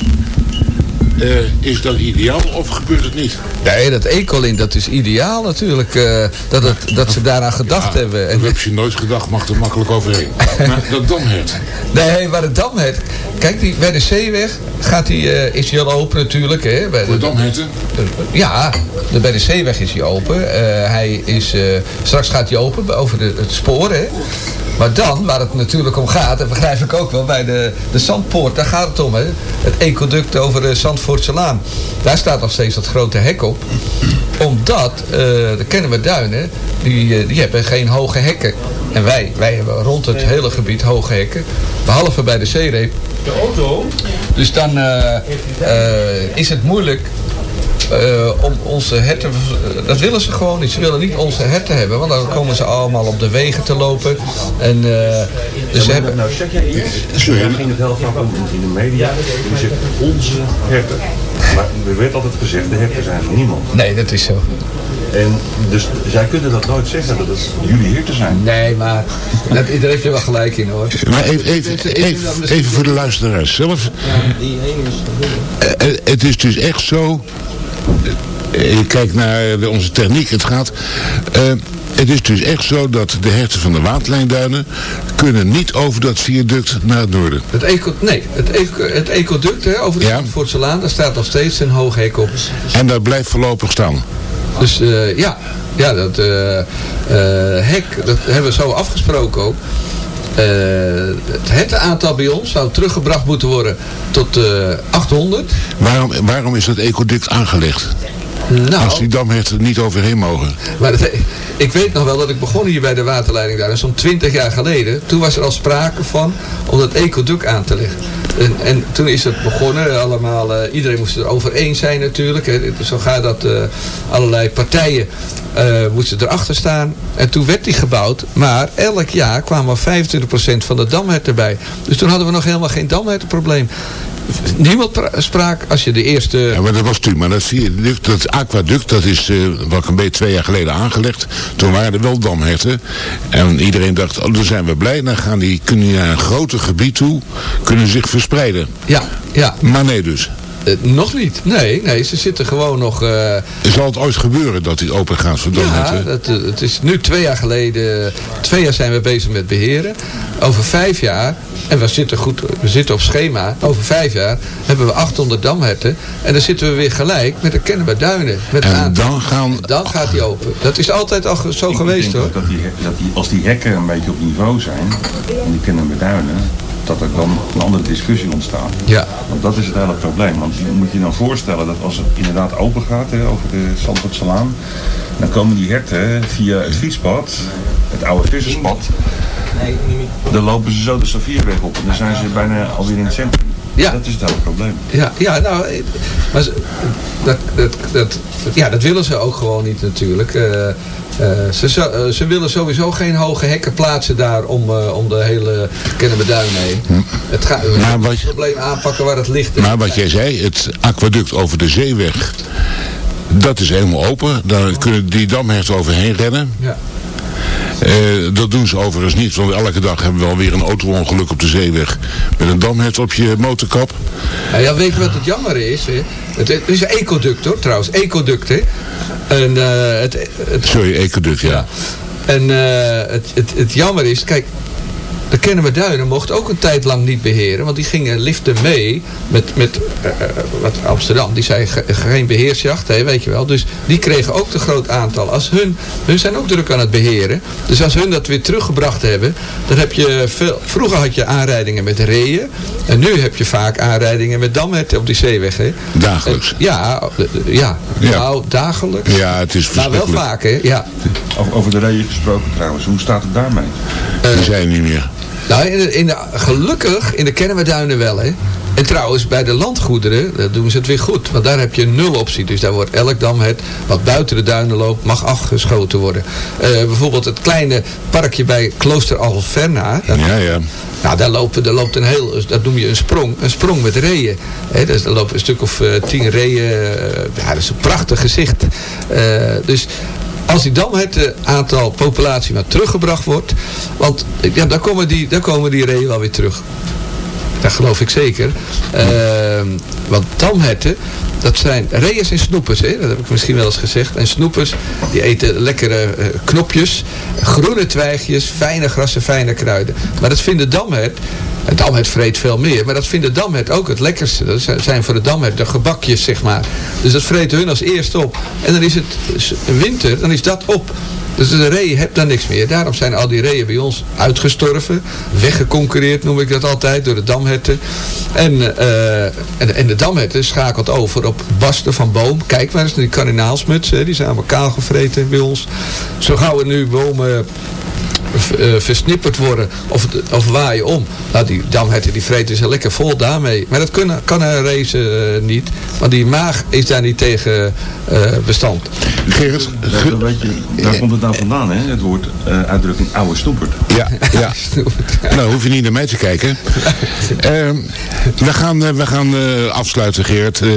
Eh, is dat ideaal of gebeurt het niet? Nee, dat ecolint, dat is ideaal natuurlijk. eh, dat, het, dat ze daaraan gedacht hebben. En, heb je nooit gedacht, mag er makkelijk overheen. Maar dat damhert. nee, maar het Damhet. Kijk, die, bij de zeeweg gaat die, eh, is die al open natuurlijk. Hè, bij de, damherten? Ja, de, bij de zeeweg is hij open. Hij is, straks gaat hij open over de, het spoor. Hè. Maar dan, waar het natuurlijk om gaat, en begrijp ik ook wel, bij de, de Zandpoort, daar gaat het om. Hè. Het ecoduct over de Zandvoortse Laan. Daar staat nog steeds dat grote hek op. Omdat uh, de Kennemerduinen, die, uh, die hebben geen hoge hekken. En wij, wij hebben rond het hele gebied hoge hekken. Behalve bij de zeereep. De auto? Dus dan uh, is het moeilijk uh, om onze herten, dat willen ze gewoon niet. Ze willen niet onze herten hebben, want dan komen ze allemaal op de wegen te lopen. En, uh, dus ze hebben... Nou, zeg jij iets, Sorry. ging het heel vaak om in de media, je zegt onze herten. Maar er werd altijd gezegd, de herten zijn van niemand. Nee, dat is zo. En dus zij kunnen dat nooit zeggen, dat het jullie herten zijn. Nee, maar dat, daar heeft je wel gelijk in hoor. Maar even, even, even, even voor de luisteraars zelf. Die is... Het is dus echt zo je kijkt naar de, onze techniek, het gaat... Uh, het is dus echt zo dat de herten van de waterlijnduinen kunnen niet over dat viaduct naar het noorden. Het eco, nee, het, eco, het ecoduct hè, over de ja. Laan, daar staat nog steeds een hoog hek op. En dat blijft voorlopig staan? Dus uh, ja, ja, dat uh, hek, dat hebben we zo afgesproken ook. Het aantal bij ons zou teruggebracht moeten worden tot 800. Waarom, waarom is dat ecoduct aangelegd? Nou, Als die damherten niet overheen mogen. Maar dat, ik weet nog wel dat ik begon hier bij de waterleiding daar. Zo'n 20 jaar geleden. Toen was er al sprake van om dat ecoduct aan te leggen. En, en toen is het begonnen. Allemaal, uh, iedereen moest het erover eens zijn natuurlijk. Hè. Zo gaat dat. Uh, allerlei partijen uh, moesten erachter staan. En toen werd die gebouwd. Maar elk jaar kwamen 25% van de damherten bij. Dus toen hadden we nog helemaal geen damhertenprobleem niemand spraak als je de eerste... Ja, maar dat was toen. Maar dat, zie je, dat aquaduct, dat is uh, wat een beetje twee jaar geleden aangelegd. Toen waren er wel damherten. En iedereen dacht, oh, dan zijn we blij. Dan gaan die, kunnen die naar een groter gebied toe, kunnen zich verspreiden. Ja, ja. Maar nee dus. Uh, nog niet. Nee, nee, ze zitten gewoon nog... Uh... Zal het ooit gebeuren dat die open gaat voor Ja, het, het is nu twee jaar geleden... Twee jaar zijn we bezig met beheren. Over vijf jaar en we zitten goed, we zitten op schema. Over vijf jaar hebben we 800 damherten. En dan zitten we weer gelijk met de Kennemer Duinen. Met en dan, gaan... dan gaat die open. Dat is altijd al zo geweest hoor. Dat die, dat die, als die hekken een beetje op niveau zijn, en die Kennemer Duinen, dat er dan een andere discussie ontstaat. Ja. Want dat is het hele probleem. Want je moet je dan voorstellen dat als het inderdaad open gaat hè, over de Zandvoortsalaan, dan komen die herten via het fietspad, het oude visserspad, dan lopen ze zo de Safierweg op en dan zijn ze bijna alweer in het centrum. Ja. Dat is het hele probleem. Ja, ja nou, maar dat, dat, dat, ja, dat willen ze ook gewoon niet natuurlijk. Uh, uh, ze, uh, ze willen sowieso geen hoge hekken plaatsen daar om, om de hele Kennemerduin heen. Hm. Het gaat het probleem aanpakken waar het ligt. Maar wat jij zei, het aquaduct over de zeeweg, dat is helemaal open. Daar kunnen die damherten overheen rennen. Ja. Uh, dat doen ze overigens niet, want elke dag hebben we alweer een auto-ongeluk op de zeeweg. Met een damhert op je motorkap. Nou ja, weet je wat het jammer is? Hè? Het, is een ecoduct hoor, trouwens. Ecoduct, hè. En, uh, het, het, Sorry, ecoduct, ja. ja. En uh, het, het, het jammer is, kijk, de Kennemer Duinen mocht ook een tijd lang niet beheren. Want die gingen liften mee met, met uh, wat Amsterdam. Die zei geen beheersjacht, hè, weet je wel. Dus die kregen ook een groot aantal. Als hun, hun zijn ook druk aan het beheren. Dus als hun dat weer teruggebracht hebben. Dan heb je veel, vroeger had je aanrijdingen met reeën. En nu heb je vaak aanrijdingen met damherten op die zeeweg. Hè. Dagelijks? En, ja, ja, ja. Nou, dagelijks. Ja, het is Maar wel vaak, hè. Ja. Over, over de reeën gesproken trouwens. Hoe staat het daarmee? Uh, die zijn niet meer. Nou, in de, in de, gelukkig in de Kennemerduinen wel, hè. En trouwens, bij de landgoederen daar doen ze het weer goed. Want daar heb je een nul optie. Dus daar wordt elk damhet wat buiten de duinen loopt, mag afgeschoten worden. Uh, bijvoorbeeld het kleine parkje bij Klooster Alverna. Ja, ja. Nou, daar, lopen, daar loopt een heel, dat noem je een sprong, een sprong met reeën. He, dus daar lopen een stuk of uh, tien reeën. Uh, ja, dat is een prachtig gezicht. dus als die dan het aantal populatie maar teruggebracht wordt. Want ja, dan, komen die, dan komen die reeën wel weer terug. Dat geloof ik zeker. Uh, want damherten, dat zijn reeën en snoepers. Hè? Dat heb ik misschien wel eens gezegd. En snoepers, die eten lekkere uh, knopjes, groene twijgjes, fijne grassen, fijne kruiden. Maar dat vinden damhert het damhert vreet veel meer, maar dat vindt de damhert ook het lekkerste. Dat zijn voor de damhert de gebakjes, zeg maar. Dus dat vreten hun als eerste op. En dan is het winter, dan is dat op. Dus de ree hebt dan niks meer. Daarom zijn al die reeën bij ons uitgestorven. Weggeconcureerd noem ik dat altijd door de damherten. En, eh, en, en de damherten schakelt over op basten van boom. Kijk maar eens die kardinaalsmuts. Hè. Die zijn allemaal kaal gevreten bij ons. Zo gauw er nu bomen versnipperd worden of, of waaien om. Nou, die damherten die vreten ze lekker vol daarmee. Maar dat kunnen, kan een race eh, niet. Want die maag is daar niet tegen eh, bestand. Gerrit, daar komt het nou vandaan, hè? Het woord eh, uitdrukking oude stoepert. Ja, ja. nou hoef je niet naar mij te kijken. Ehm, we gaan, eh, we gaan eh, afsluiten, Gerrit. Eh,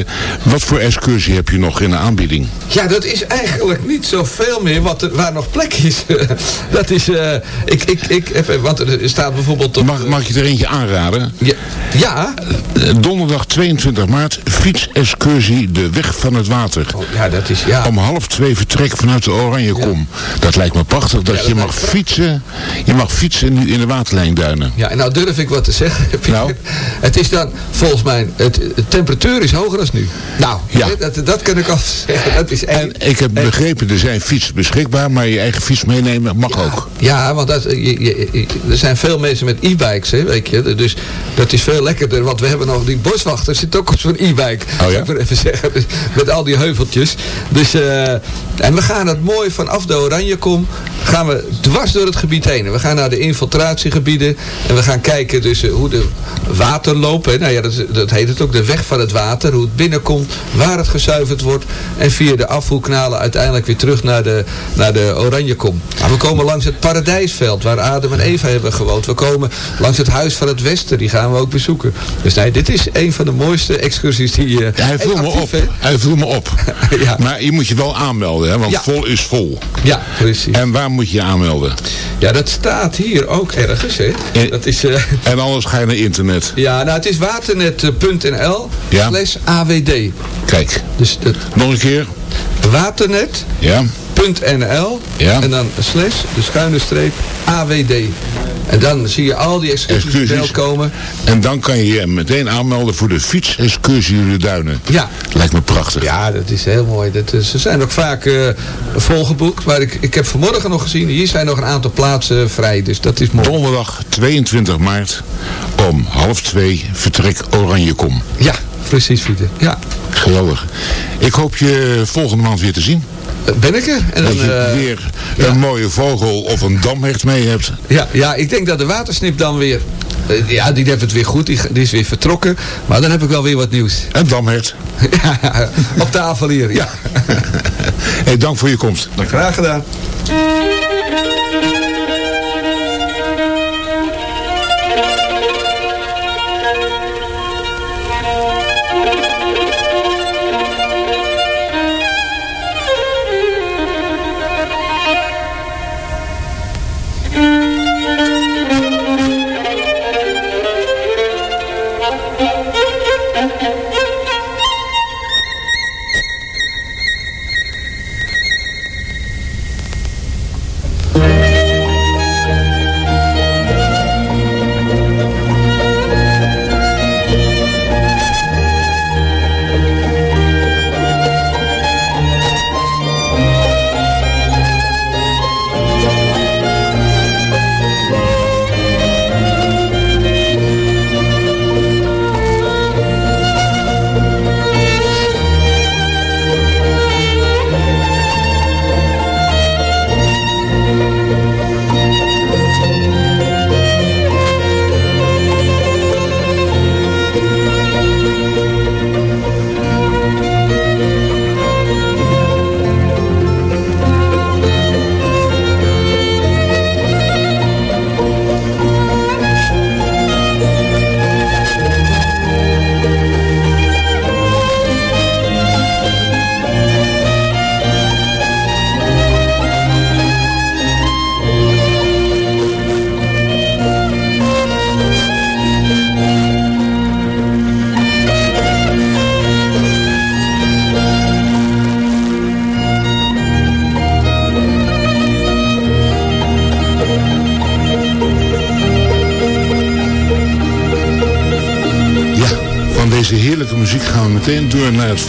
wat voor excursie heb je nog in de aanbieding? Ja, dat is eigenlijk niet zoveel meer wat er, waar nog plek is. dat is, eh, ik, ik, ik heb, want er staat bijvoorbeeld op... Mag, mag ik je er eentje aanraden? Ja, ja, Eh, Donderdag 22 maart, fietsexcursie De Weg van het Water. Oh, ja dat is, ja. Om half twee vertrek vanuit de Oranjekom. Dat lijkt me prachtig, dat Ja, dat je mag fietsen. Je mag fietsen nu in de waterlijnduinen. Ja, en nou durf ik wat te zeggen. Nou? Het is dan, volgens mij, het, de temperatuur is hoger dan nu. Nou, Ja. dat, dat kan ik al zeggen. Dat is En ik heb begrepen, er zijn fietsen beschikbaar, maar je eigen fiets meenemen mag ook. Ja, want dat, je, je- je- er zijn veel mensen met e-bikes, weet je. Dus dat is veel lekkerder, want we hebben nog die boswachter zit ook op zo'n e-bike. Oh ja? ik even zeggen. Dus met al die heuveltjes. Dus, eh, en we gaan het mooi vanaf de Oranjekom, gaan we dwars door het gebied heen. En we gaan naar de infiltratiegebieden en we gaan kijken dus eh, hoe de water. Hè. Nou ja, dat, heet het ook, de weg van het water. Hoe het binnenkomt, waar het gezuiverd wordt. En via de afvoerkanalen uiteindelijk weer terug naar de, naar de Oranjekom. We komen langs het paradijsveld waar Adam en Eva hebben gewoond. We komen langs het huis van het Westen, die gaan we ook bezoeken. Dus nee, dit is een van de mooiste excursies die... eh, Hij viel en me op. Hij viel me op. Ja. Maar je moet je wel aanmelden, hè, want Ja. vol is vol. Ja, precies. En waar moet je je aanmelden? Ja, dat staat hier ook ergens, hè. Eh. Dat is... eh, En anders ga je naar internet. ja, nou, het is waternet.nl Ja. slash AWD. Kijk, Dus dat nog een keer. waternet Ja. .nl Ja. en dan slash, de schuine streep, AWD. En dan zie je al die excursies beeld komen. En dan kan je je meteen aanmelden voor de fietsexcursie in de duinen. Ja. Lijkt me prachtig. Ja, dat is heel mooi. Dat is, ze zijn ook vaak eh, volgeboekt. Maar ik, ik heb vanmorgen nog gezien, hier zijn nog een aantal plaatsen vrij. Dus dat is mooi. Donderdag 22 maart om half twee vertrek Oranjekom. Ja, precies, Pieter. Ja, Geweldig. Ik hoop je volgende maand weer te zien. Ben ik er? En Dat dan, je eh, weer ja. een mooie vogel of een damhert mee hebt. ja, ja, ik denk dat de watersnip dan weer... eh, ja, die heeft het weer goed. Die, die is weer vertrokken. Maar dan heb ik wel weer wat nieuws. Een damhert. Ja, op tafel hier. Ja. Hey, dank voor je komst. Graag gedaan.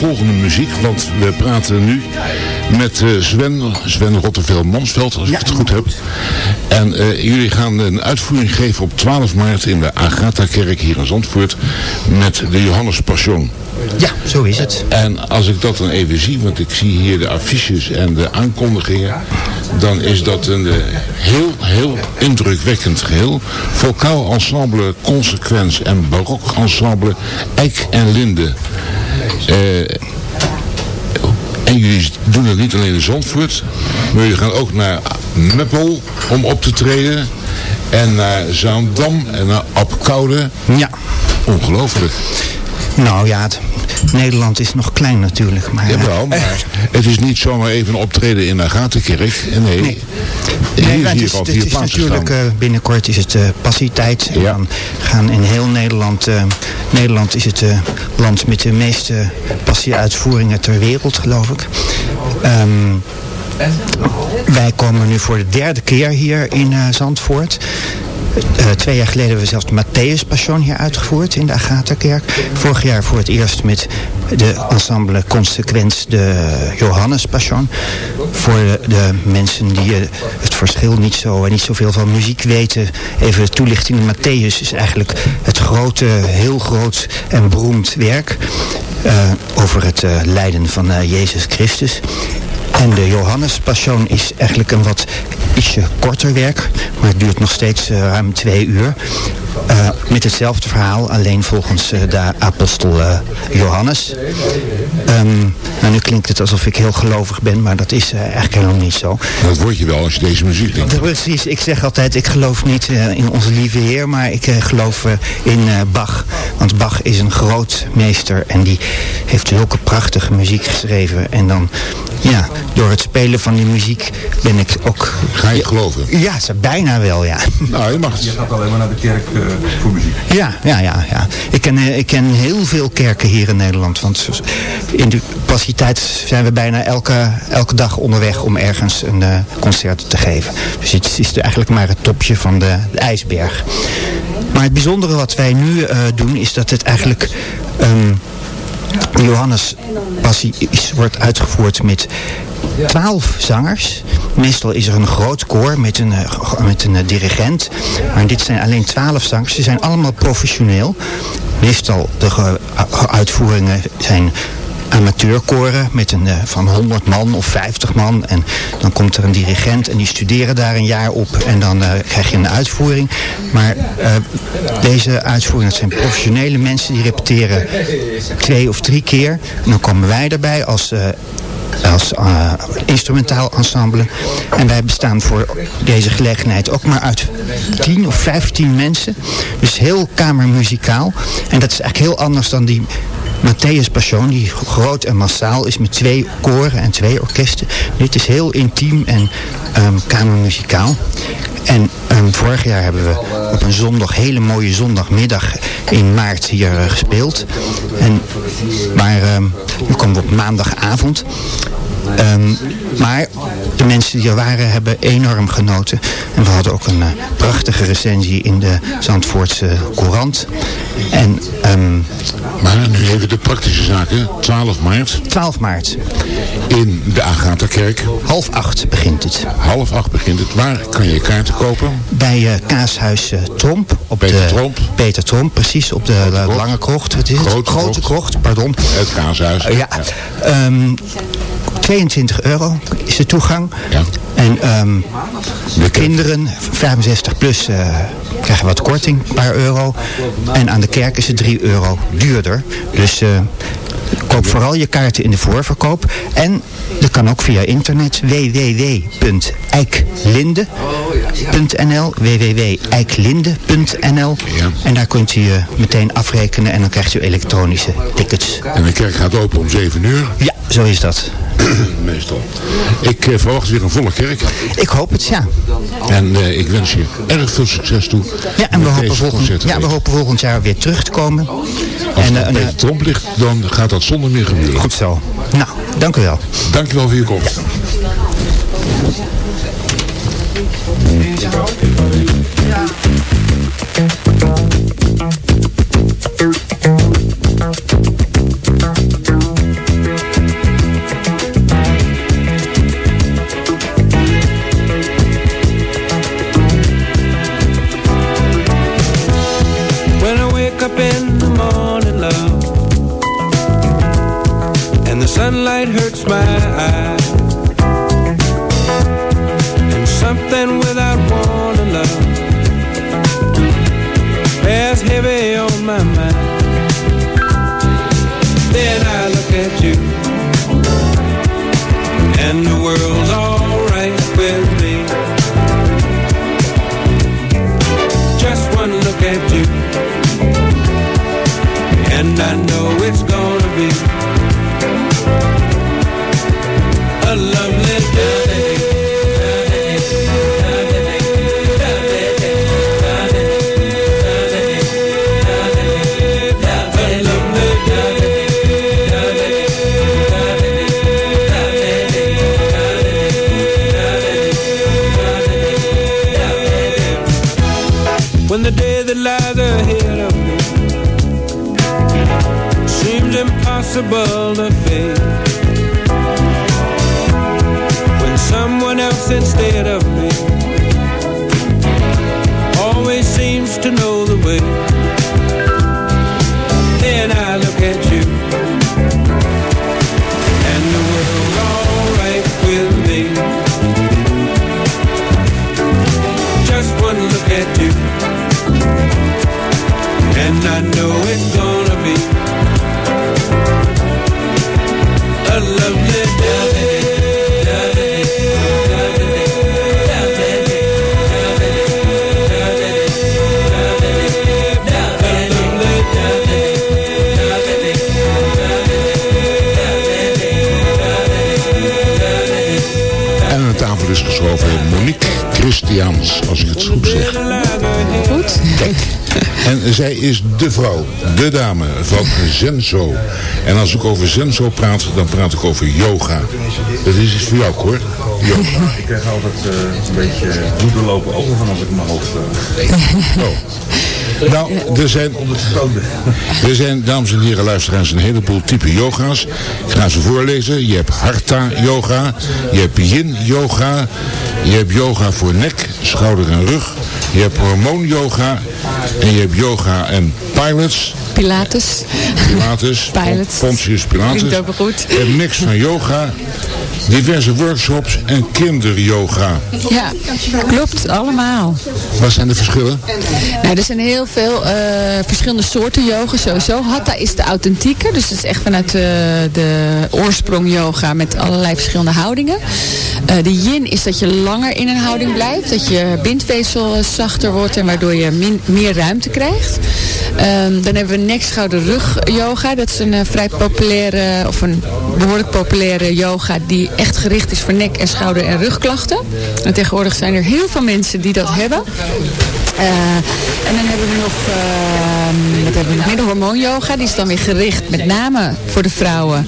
Volgende muziek. Want we praten nu met eh, Sven, Sven Rotteveel-Mansveld, als ik het goed heb. En eh, jullie gaan een uitvoering geven op 12 maart in de Agatha-kerk hier in Zandvoort met de Johannes Passion. Ja, zo is het. En als ik dat dan even zie, want ik zie hier de affiches en de aankondigingen, dan is dat een eh, heel, heel indrukwekkend geheel. Vocaal ensemble Consequence en barok ensemble Eik en Linde. Eh, en jullie doen het niet alleen in Zandvoort, maar jullie gaan ook naar Meppel om op te treden. En naar Zaandam en naar Apkoude. Ja. Ongelooflijk. Nou ja, het- Nederland is nog klein natuurlijk. Maar, Jawel, maar het is niet zomaar even een optreden in de Gatenkerk. Nee, Nee. hier, Nee, hier het is, het is natuurlijk eh, binnenkort is het eh passietijd. En dan gaan in heel Nederland... eh, Nederland is het land met de meeste passieuitvoeringen ter wereld, geloof ik. Ehm, wij komen nu voor de derde keer hier in Zandvoort. Twee jaar geleden hebben we zelfs de Matthäus Passion hier uitgevoerd in de Agatha-kerk. Vorig jaar voor het eerst met de ensemble Consequent de Johannes Passion. Voor de, mensen die het verschil niet zo en niet zoveel van muziek weten. Even toelichting. Matthäus is eigenlijk het grote, heel groot en beroemd werk. eh, over het eh, lijden van eh, Jezus Christus. En de Johannes Passion is eigenlijk een wat ietsje korter werk. Maar het duurt nog steeds eh, ruim twee uur. Eh, met hetzelfde verhaal, alleen volgens eh, de apostel Johannes. Ehm, nou, nu klinkt het alsof ik heel gelovig ben, maar dat is eigenlijk helemaal niet zo. Dat word je wel als je deze muziek denkt. Precies, ik zeg altijd, ik geloof niet in onze lieve Heer, maar ik geloof in Bach. Want Bach is een groot meester en die heeft zulke prachtige muziek geschreven. En dan, ja, door het spelen van die muziek ben ik ook... Ga je geloven? Ja, ze bijna wel, ja. Nou, je mag het. Je gaat alleen maar naar de kerk eh, voor muziek. Ja, ja, ja. ja. Ik, ken, eh, ik ken heel veel kerken hier in Nederland. Want in de passietijd zijn we bijna elke, elke dag onderweg om ergens een eh, concert te geven. Dus het is eigenlijk maar het topje van de, de ijsberg. Maar het bijzondere wat wij nu eh, doen is dat het eigenlijk... ehm, Johannes Passie is, wordt uitgevoerd met twaalf zangers. Meestal is er een groot koor met een, eh, met een eh, dirigent. Maar dit zijn alleen twaalf zangers. Ze zijn allemaal professioneel. Meestal de uitvoeringen zijn amateurkoren met een, eh, van 100 man of 50 man. En dan komt er een dirigent en die studeren daar een jaar op. En dan eh, krijg je een uitvoering. Maar eh, deze uitvoeringen, dat zijn professionele mensen die repeteren twee of drie keer. En dan komen wij erbij als... als instrumentaal ensemble. En wij bestaan voor deze gelegenheid ook maar uit 10 of 15 mensen. Dus heel kamermuzikaal. En dat is eigenlijk heel anders dan die Matthäus Passion, die groot en massaal is met twee koren en twee orkesten. Dit is heel intiem en ehm, kamermuzikaal. En ehm, vorig jaar hebben we op een zondag, hele mooie zondagmiddag in maart hier eh, gespeeld. En, maar ehm, nu komen we op maandagavond. Ehm, maar de mensen die er waren hebben enorm genoten. En we hadden ook een eh, prachtige recensie in de Zandvoortse Courant. En ehm, Maar nu even de praktische zaken. 12 maart 12 maart, in de Agatha-kerk. half acht begint het. Half acht begint het. Waar kan je kaarten kopen? Bij eh, Kaashuis eh, Tromp. Op Peter de, Tromp. Peter Tromp, precies. Op de, Lange Krocht. Wat is het? Grote Grote Krocht. Krocht, pardon. Het kaashuis. Ja. Ehm, 22 euro is de toegang. Ja. En ehm, de kinderen, 65 plus, eh, krijgen wat korting, een paar euro. En aan de kerk is het 3 euro duurder. Dus eh, koop vooral je kaarten in de voorverkoop. En dat kan ook via internet www.eiklinde.nl www.eiklinde.nl Ja. En daar kunt u je meteen afrekenen en dan krijgt u elektronische tickets. En de kerk gaat open om 7 uur. Ja, zo is dat. Meestal. Ik eh, verwacht weer een volle kerk. Ik hoop het, ja. En eh, ik wens je erg veel succes toe. Ja, en we hopen, volgend, ja, we hopen volgend jaar weer terug te komen. Als En, het eh, op en, Peter Tromp ligt, dan gaat dat zonder meer gebeuren. Goed zo. Nou, dank u wel. Dankjewel voor je komst. and de vrouw, de dame van Zenzo. En als ik over Zenzo praat, dan praat ik over yoga. Dat is iets voor jou, hoor. Yoga. Ik krijg altijd eh, een beetje bloederlopen ogen van als ik mijn hoofd... eh, Oh. Nou, er zijn, er zijn, dames en heren luisteraars, een heleboel type yoga's. Ik ga ze voorlezen. Je hebt Hatha yoga, je hebt yin yoga, je hebt yoga voor nek, schouder en rug. Je hebt hormoon yoga en je hebt yoga en pilots. Pilates. Pilates. Pilates. Pontius Pilates. Klinkt ook wel goed. Een mix van yoga, diverse workshops en kinderyoga. Ja, klopt, allemaal. Wat zijn de verschillen? Nou, er zijn heel veel eh, verschillende soorten yoga sowieso. Hatha is de authentieke, dus dat is echt vanuit de, de oorsprong yoga met allerlei verschillende houdingen. Eh, de yin is dat je langer in een houding blijft, dat je bindvezel eh, zachter wordt en waardoor je meer ruimte krijgt. Ehm, dan hebben we nek, schouder, rug yoga. Dat is een eh, vrij populaire, of een behoorlijk populaire yoga die echt gericht is voor nek- en schouder- en rugklachten. En tegenwoordig zijn er heel veel mensen die dat hebben. Eh, en dan hebben we nog, ehm, wat hebben we nog meer? De hormoonyoga. Die is dan weer gericht met name voor de vrouwen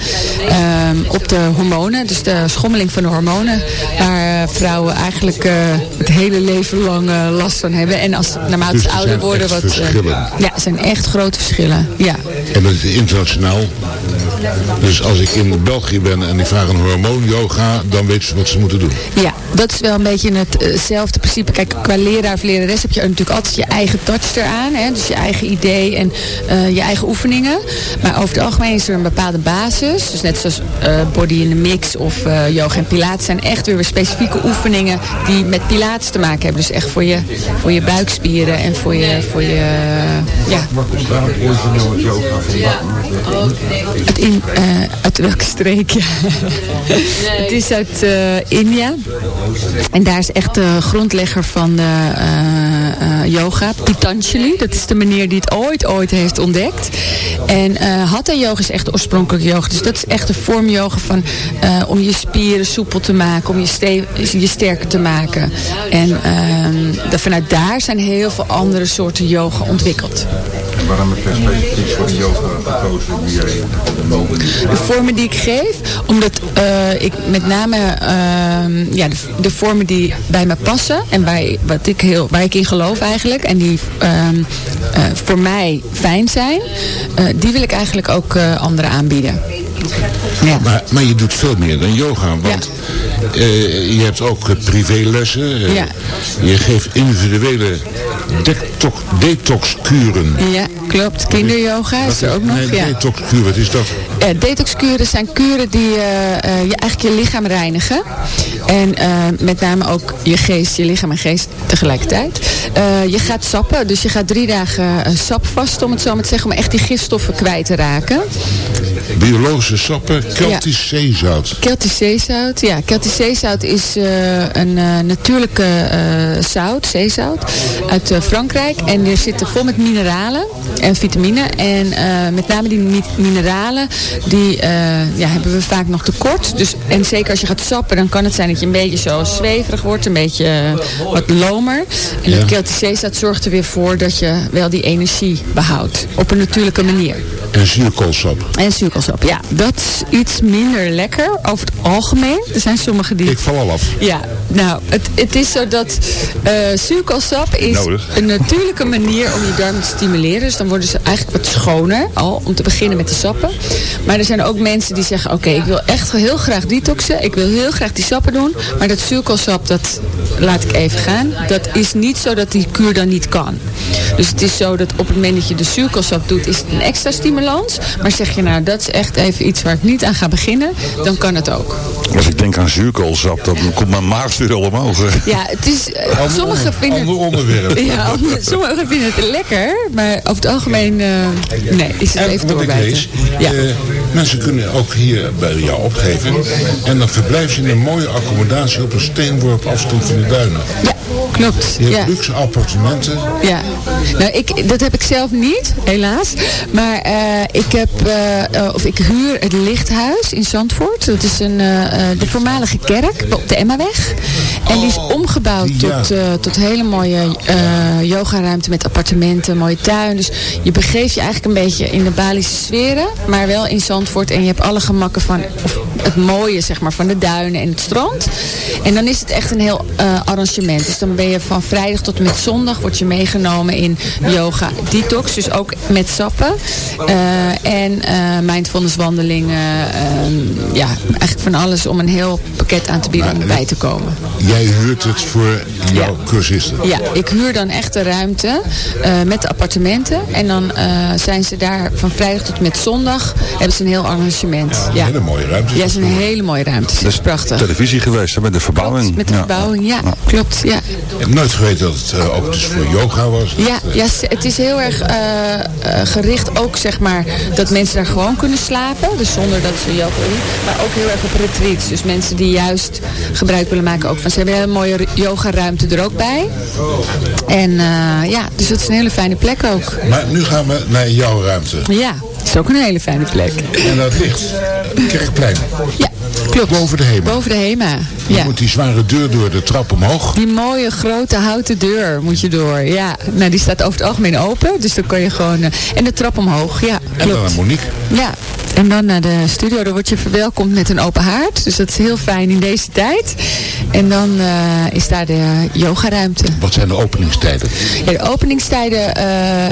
ehm, op de hormonen. Dus de schommeling van de hormonen. Waar vrouwen eigenlijk eh, het hele leven lang eh, last van hebben. En als naarmate Dus ze er ouder worden... Wat, eh, ja, zijn echt grote verschillen. Ja. En dat is internationaal. Dus als ik in België ben en ik vraag een hormoon-yoga, dan weten ze wat ze moeten doen. Ja, dat is wel een beetje hetzelfde principe. Kijk, qua leraar of lerares heb je natuurlijk altijd je eigen touch eraan. Hè? Dus je eigen idee en eh, je eigen oefeningen. Maar over het algemeen is er een bepaalde basis. Dus net zoals eh, body in the mix of eh, yoga en pilates zijn echt weer specifieke oefeningen die met pilates te maken hebben. Dus echt voor je, voor je buikspieren en voor je, voor je ja, Wat is daar het origineel yoga eh, uit welke streek? Het is uit eh, India. En daar is echt de grondlegger van de eh, yoga, Patanjali. Dat is de meneer die het ooit, ooit heeft ontdekt. En Hatha yoga is echt de oorspronkelijke yoga. Dus dat is echt de vorm yoga van om je spieren soepel te maken, om je, je sterker te maken. En ehm, vanuit daar zijn heel veel andere soorten yoga ontwikkeld. En waarom heb jij specifiek voor de yoga gekozen die jij de vormen die ik geef. Omdat eh, ik met name ehm, ja, de, vormen die bij me passen. En waar, wat ik heel, waar ik in geloof eigenlijk. En die ehm, eh, voor mij fijn zijn. eh, die wil ik eigenlijk ook eh, anderen aanbieden. Ja. Maar, maar je doet veel meer dan yoga, want eh, je hebt ook eh, privélessen. eh, Ja. Je geeft individuele detox, detoxkuren. Ja, klopt. Kinderyoga is er ook nog. Nee, Ja. wat is dat? Detoxkuren zijn kuren die je eigenlijk je lichaam reinigen. En met name ook je geest, je lichaam en geest tegelijkertijd. Je gaat sappen, dus je gaat drie dagen sap vast, om het zo maar te zeggen, om echt die gifstoffen kwijt te raken. Biologische sappen, Keltisch zeezout. Keltisch zeezout, ja. Keltisch zeezout is eh, een eh, natuurlijke eh, zout, zeezout, uit Frankrijk. En er zitten vol met mineralen en vitamine. En met name die mi- mineralen, die ja, hebben we vaak nog tekort. Dus, en zeker als je gaat sappen, dan kan het zijn dat je een beetje zo zweverig wordt, een beetje wat lomer. En Ja. dat Keltisch zeezout zorgt er weer voor dat je wel die energie behoudt. Op een natuurlijke manier. En zuurkoolsap. En suikelsap, ja. Dat is iets minder lekker over het algemeen. Er zijn sommige die... Ik val al af. Ja, nou, het, het is zo dat zuurkoolsap is Nodig. een natuurlijke manier om je darmen te stimuleren. Dus dan worden ze eigenlijk wat schoner, al om te beginnen met de sappen. Maar er zijn ook mensen die zeggen, oké, ik wil echt heel graag detoxen. Ik wil heel graag die sappen doen. Maar dat zuurkoolsap, dat laat ik even gaan. Dat is niet zo dat die kuur dan niet kan. Dus het is zo dat op het moment dat je de zuurkoolsap doet, is het een extra stimulans. Maar zeg je nou, dat is echt even iets waar ik niet aan ga beginnen, dan kan het ook. Als ik denk aan zuurkoolsap, dan komt mijn maagzuur al omhoog. Ja, het is, eh, sommigen vinden Ander onderwerp. Ja, ander- sommigen vinden het lekker, maar over het algemeen, eh, nee, is het En even doorbijten. lees, eh, mensen kunnen ook hier bij jou opgeven. En dan verblijf je in een mooie accommodatie op een steenworp afstand van de duinen. Ja, klopt. Je hebt Ja. luxe appartementen. Ja, nou ik, dat heb ik zelf niet, helaas. Maar eh, ik heb, eh, eh, of ik huur het Lichthuis in Zandvoort. Dat is een, de voormalige kerk op de Emmaweg. En die is omgebouwd ja. tot, eh, tot hele mooie eh yogaruimte met appartementen, mooie tuin. Dus je begeeft je eigenlijk een beetje in de Balische sferen, maar wel in Zandvoort. En je hebt alle gemakken van, of het mooie zeg maar, van de duinen en het strand. En dan is het echt een heel eh, arrangement. Dus dan ben je van vrijdag tot en met zondag word je meegenomen in yoga detox. Dus ook met sappen. En mindfulness wandelingen. ja, eigenlijk van alles om een heel pakket aan te bieden om bij te komen. Jij huurt het voor jouw cursisten. Ja, ik huur dan echt de ruimte eh, met de appartementen. En dan eh, zijn ze daar van vrijdag tot met zondag. Hebben ze een heel arrangement. Een Ja, hele mooie ruimte. ja is een hele mooie ruimte. Het is prachtig. Televisie geweest, hè, met de verbouwing. Met de verbouwing, ja, klopt. Ja. Ik heb nooit geweten dat het eh, ook dus voor yoga was. Ja, ja, het is heel erg gericht ook zeg maar dat mensen daar gewoon kunnen slapen. Dus zonder dat ze yoga doen. Maar ook heel erg op retreats. Dus mensen die juist gebruik willen maken ook van. Hebben een hele mooie yoga ruimte er ook bij. En eh, ja, dus het is een hele fijne plek ook. Maar nu gaan we naar jouw ruimte. Ja, het is ook een hele fijne plek. En dat ligt Kerkplein. Ja, klopt. Boven de hemel. Boven de HEMA. Je Ja. moet die zware deur door de trap omhoog. Die mooie grote houten deur moet je door. Ja, nou die staat over het algemeen open. Dus dan kan je gewoon... eh, en de trap omhoog, ja, En dan klopt. naar Monique. Ja, en dan naar de studio. Daar word je verwelkomd met een open haard. Dus dat is heel fijn in deze tijd. En dan eh, is daar de yogaruimte. Wat zijn de openingstijden? Ja, de openingstijden, eh,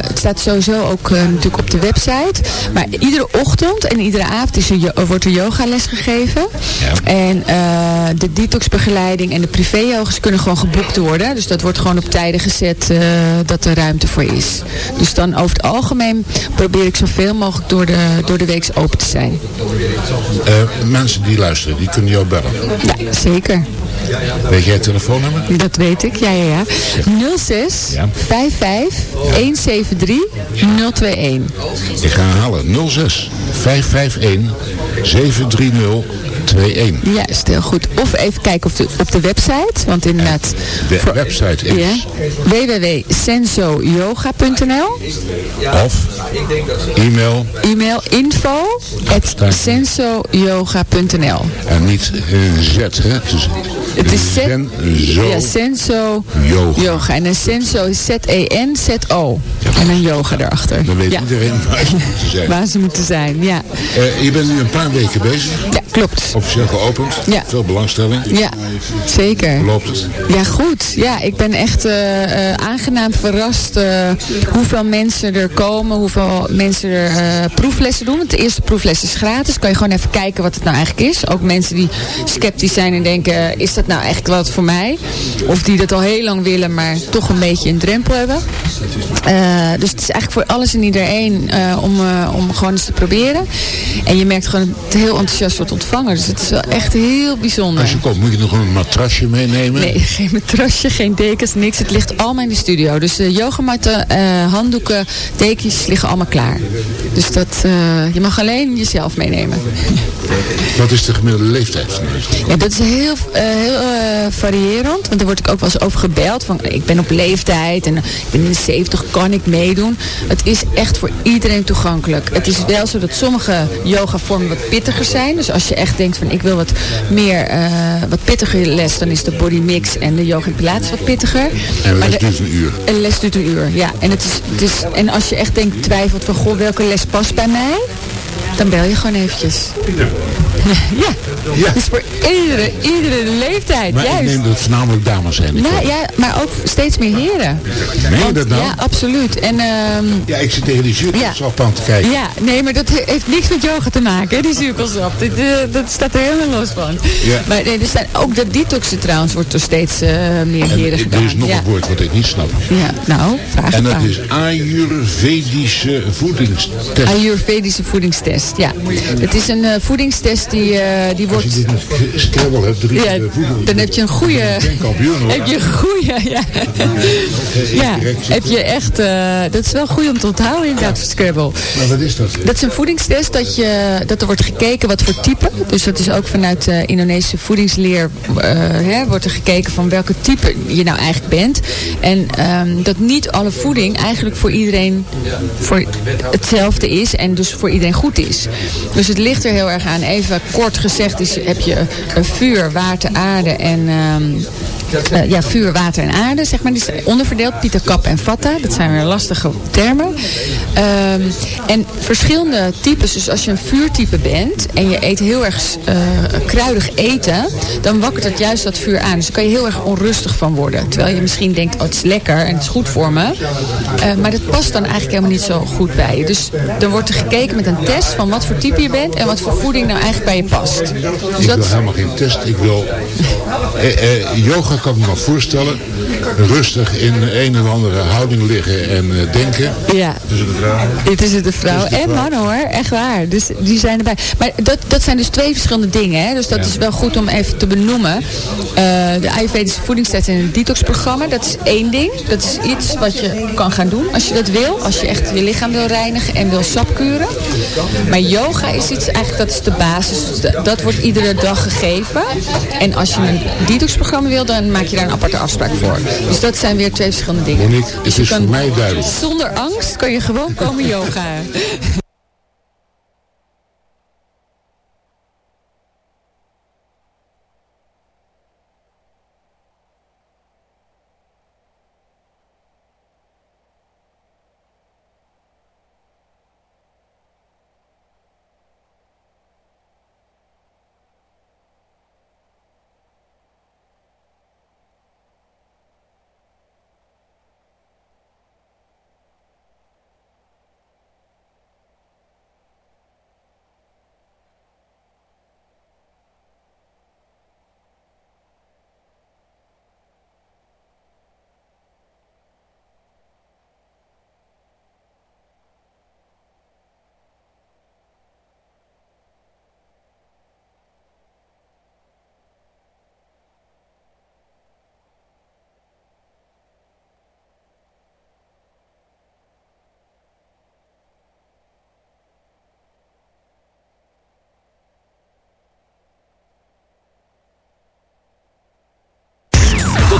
het staat sowieso ook eh, natuurlijk op de website. Maar iedere ochtend en iedere avond is er, wordt er yogales gegeven. En eh, de detoxbegeleiding en de privé-yogas kunnen gewoon geboekt worden. Dus dat wordt gewoon op tijden gezet eh, dat er ruimte voor is. Dus dan over het algemeen probeer ik zoveel mogelijk door de, door de week open te zijn. Eh, mensen die luisteren, die kunnen jou bellen. Ja, zeker. Weet jij het telefoonnummer? Dat weet ik, ja, ja, ja. 06 Ja. 55 173 021. Ik ga herhalen. 06 551 730 21. Juist, heel goed. Of even kijken op de, op de website, want inderdaad... De voor- website is Ja, www.sensoyoga.nl of e-mail E-mail info at sensoyoga.nl en niet een Z, hè? Is, Het is Ja, Senso Yoga. yoga. En een Senso is Z-E-N-Z-O. En een yoga erachter. Dan weet ja. iedereen waar ze moeten zijn. Waar ze moeten zijn, ja. Eh, je bent nu een paar weken bezig. Klopt. Officieel geopend. Ja. Veel belangstelling. Ja, zeker. Hoe loopt het? Ja, goed. Ja, ik ben echt eh, eh, aangenaam verrast eh, hoeveel mensen er komen, hoeveel mensen er proeflessen doen. Want de eerste proefles is gratis. Kan je gewoon even kijken wat het nou eigenlijk is. Ook mensen die sceptisch zijn en denken, is dat nou eigenlijk wat voor mij? Of die dat al heel lang willen, maar toch een beetje een drempel hebben. Dus het is eigenlijk voor alles en iedereen om, om gewoon eens te proberen. En je merkt gewoon dat het heel enthousiast wordt ontvangen. Dus het is wel echt heel bijzonder. Als je komt, moet je nog een matrasje meenemen? Nee, geen matrasje, geen dekens, niks. Het ligt allemaal in de studio. Dus de yogamatten, eh, handdoeken, dekens liggen allemaal klaar. Dus dat, eh, je mag alleen jezelf meenemen. Wat is de gemiddelde leeftijd van deze? Ja, dat is heel, eh, heel eh, variërend. Want daar word ik ook wel eens over gebeld. Van, ik ben op leeftijd en ik ben in de 70, kan ik meedoen? Het is echt voor iedereen toegankelijk. Het is wel zo dat sommige yogavormen wat pittiger zijn. Dus als je echt denkt van ik wil wat meer, eh, wat pittiger les, dan is de body mix en de yoga en pilates wat pittiger. En Maar les duurt een uur. Een les duurt een uur, ja. En, het is, het is, en als je echt denkt, twijfelt van, goh, welke les past bij mij? Dan bel je gewoon eventjes. Ja, Ja. dus voor iedere, iedere leeftijd, Maar ik juist. neem dat het voornamelijk dames zijn. die Nou, ja, maar ook steeds meer heren. Meen je dat nou? Ja, absoluut. En, ehm, Ja, ik zit tegen die Ja. zuurkoolsap aan te kijken. ja, nee, maar dat he- heeft niks met yoga te maken, hè, die zuurkoolsap. Dit, eh, dat staat er helemaal los van. Ja. Maar nee, er zijn, ook dat detoxen trouwens wordt er steeds eh, meer En heren er gedaan. is nog ja. een woord wat ik niet snap. ja, nou, vraag En dat is Ayurvedische voedingstest. Ayurvedische voedingstest, ja. Het is een eh, voedingstest die, eh, die Als wordt... je dit scrabble hebt, drie Ja, eh, dan heb je een goede... Kampioen hoor. Heb je een goede, ja. Ja, heb je echt... eh, dat is wel goed om te onthouden inderdaad, voor Scrabble. Maar wat is dat? Dat is een voedingstest dat, je, dat er wordt gekeken wat voor type. Dus dat is ook vanuit de Indonesische voedingsleer eh, hè, wordt er gekeken van welke type je nou eigenlijk bent. En ehm, dat niet alle voeding eigenlijk voor iedereen voor hetzelfde is en dus voor iedereen goed is. Dus het ligt er heel erg aan. Even kort gezegd is, heb je eh, vuur, water, aarde en... eh, ja, vuur, water en aarde, zeg maar. Die is onderverdeeld, Pita, Kap en Vata. Dat zijn weer lastige termen. Ehm, en verschillende types. Dus als je een vuurtype bent en je eet heel erg eh, kruidig eten, dan wakkert het juist dat vuur aan. Dus daar kan je heel erg onrustig van worden. Terwijl je misschien denkt, oh het is lekker en het is goed voor me. Eh, maar dat past dan eigenlijk helemaal niet zo goed bij je. Dus dan wordt er gekeken met een test van wat voor type je bent en wat voor voeding nou eigenlijk bij je past. Dus Ik dat wil helemaal geen test. Ik wil... Eh, eh, yoga kan ik me wel voorstellen. Rustig in een of andere houding liggen en eh, denken. Ja. Tussen de vrouw. Het is het de vrouw Het is de en mannen hoor, echt waar. Dus die zijn erbij. Maar dat, dat zijn dus twee verschillende dingen. Hè? Dus dat is wel goed om even te benoemen. Eh, de Ayurvedische voedingstest en het detoxprogramma, dat is één ding. Dat is iets wat je kan gaan doen als je dat wil. Als je echt je lichaam wil reinigen en wil sapkuren. Maar yoga is iets, eigenlijk dat is de basis. Dat- dat wordt iedere dag gegeven. En als je een detoxprogramma wil, dan maak je daar een aparte afspraak voor. Dus dat zijn weer twee verschillende dingen. Monique, het Dus is kan- voor mij duidelijk. zonder angst kan je gewoon komen yoga. Tot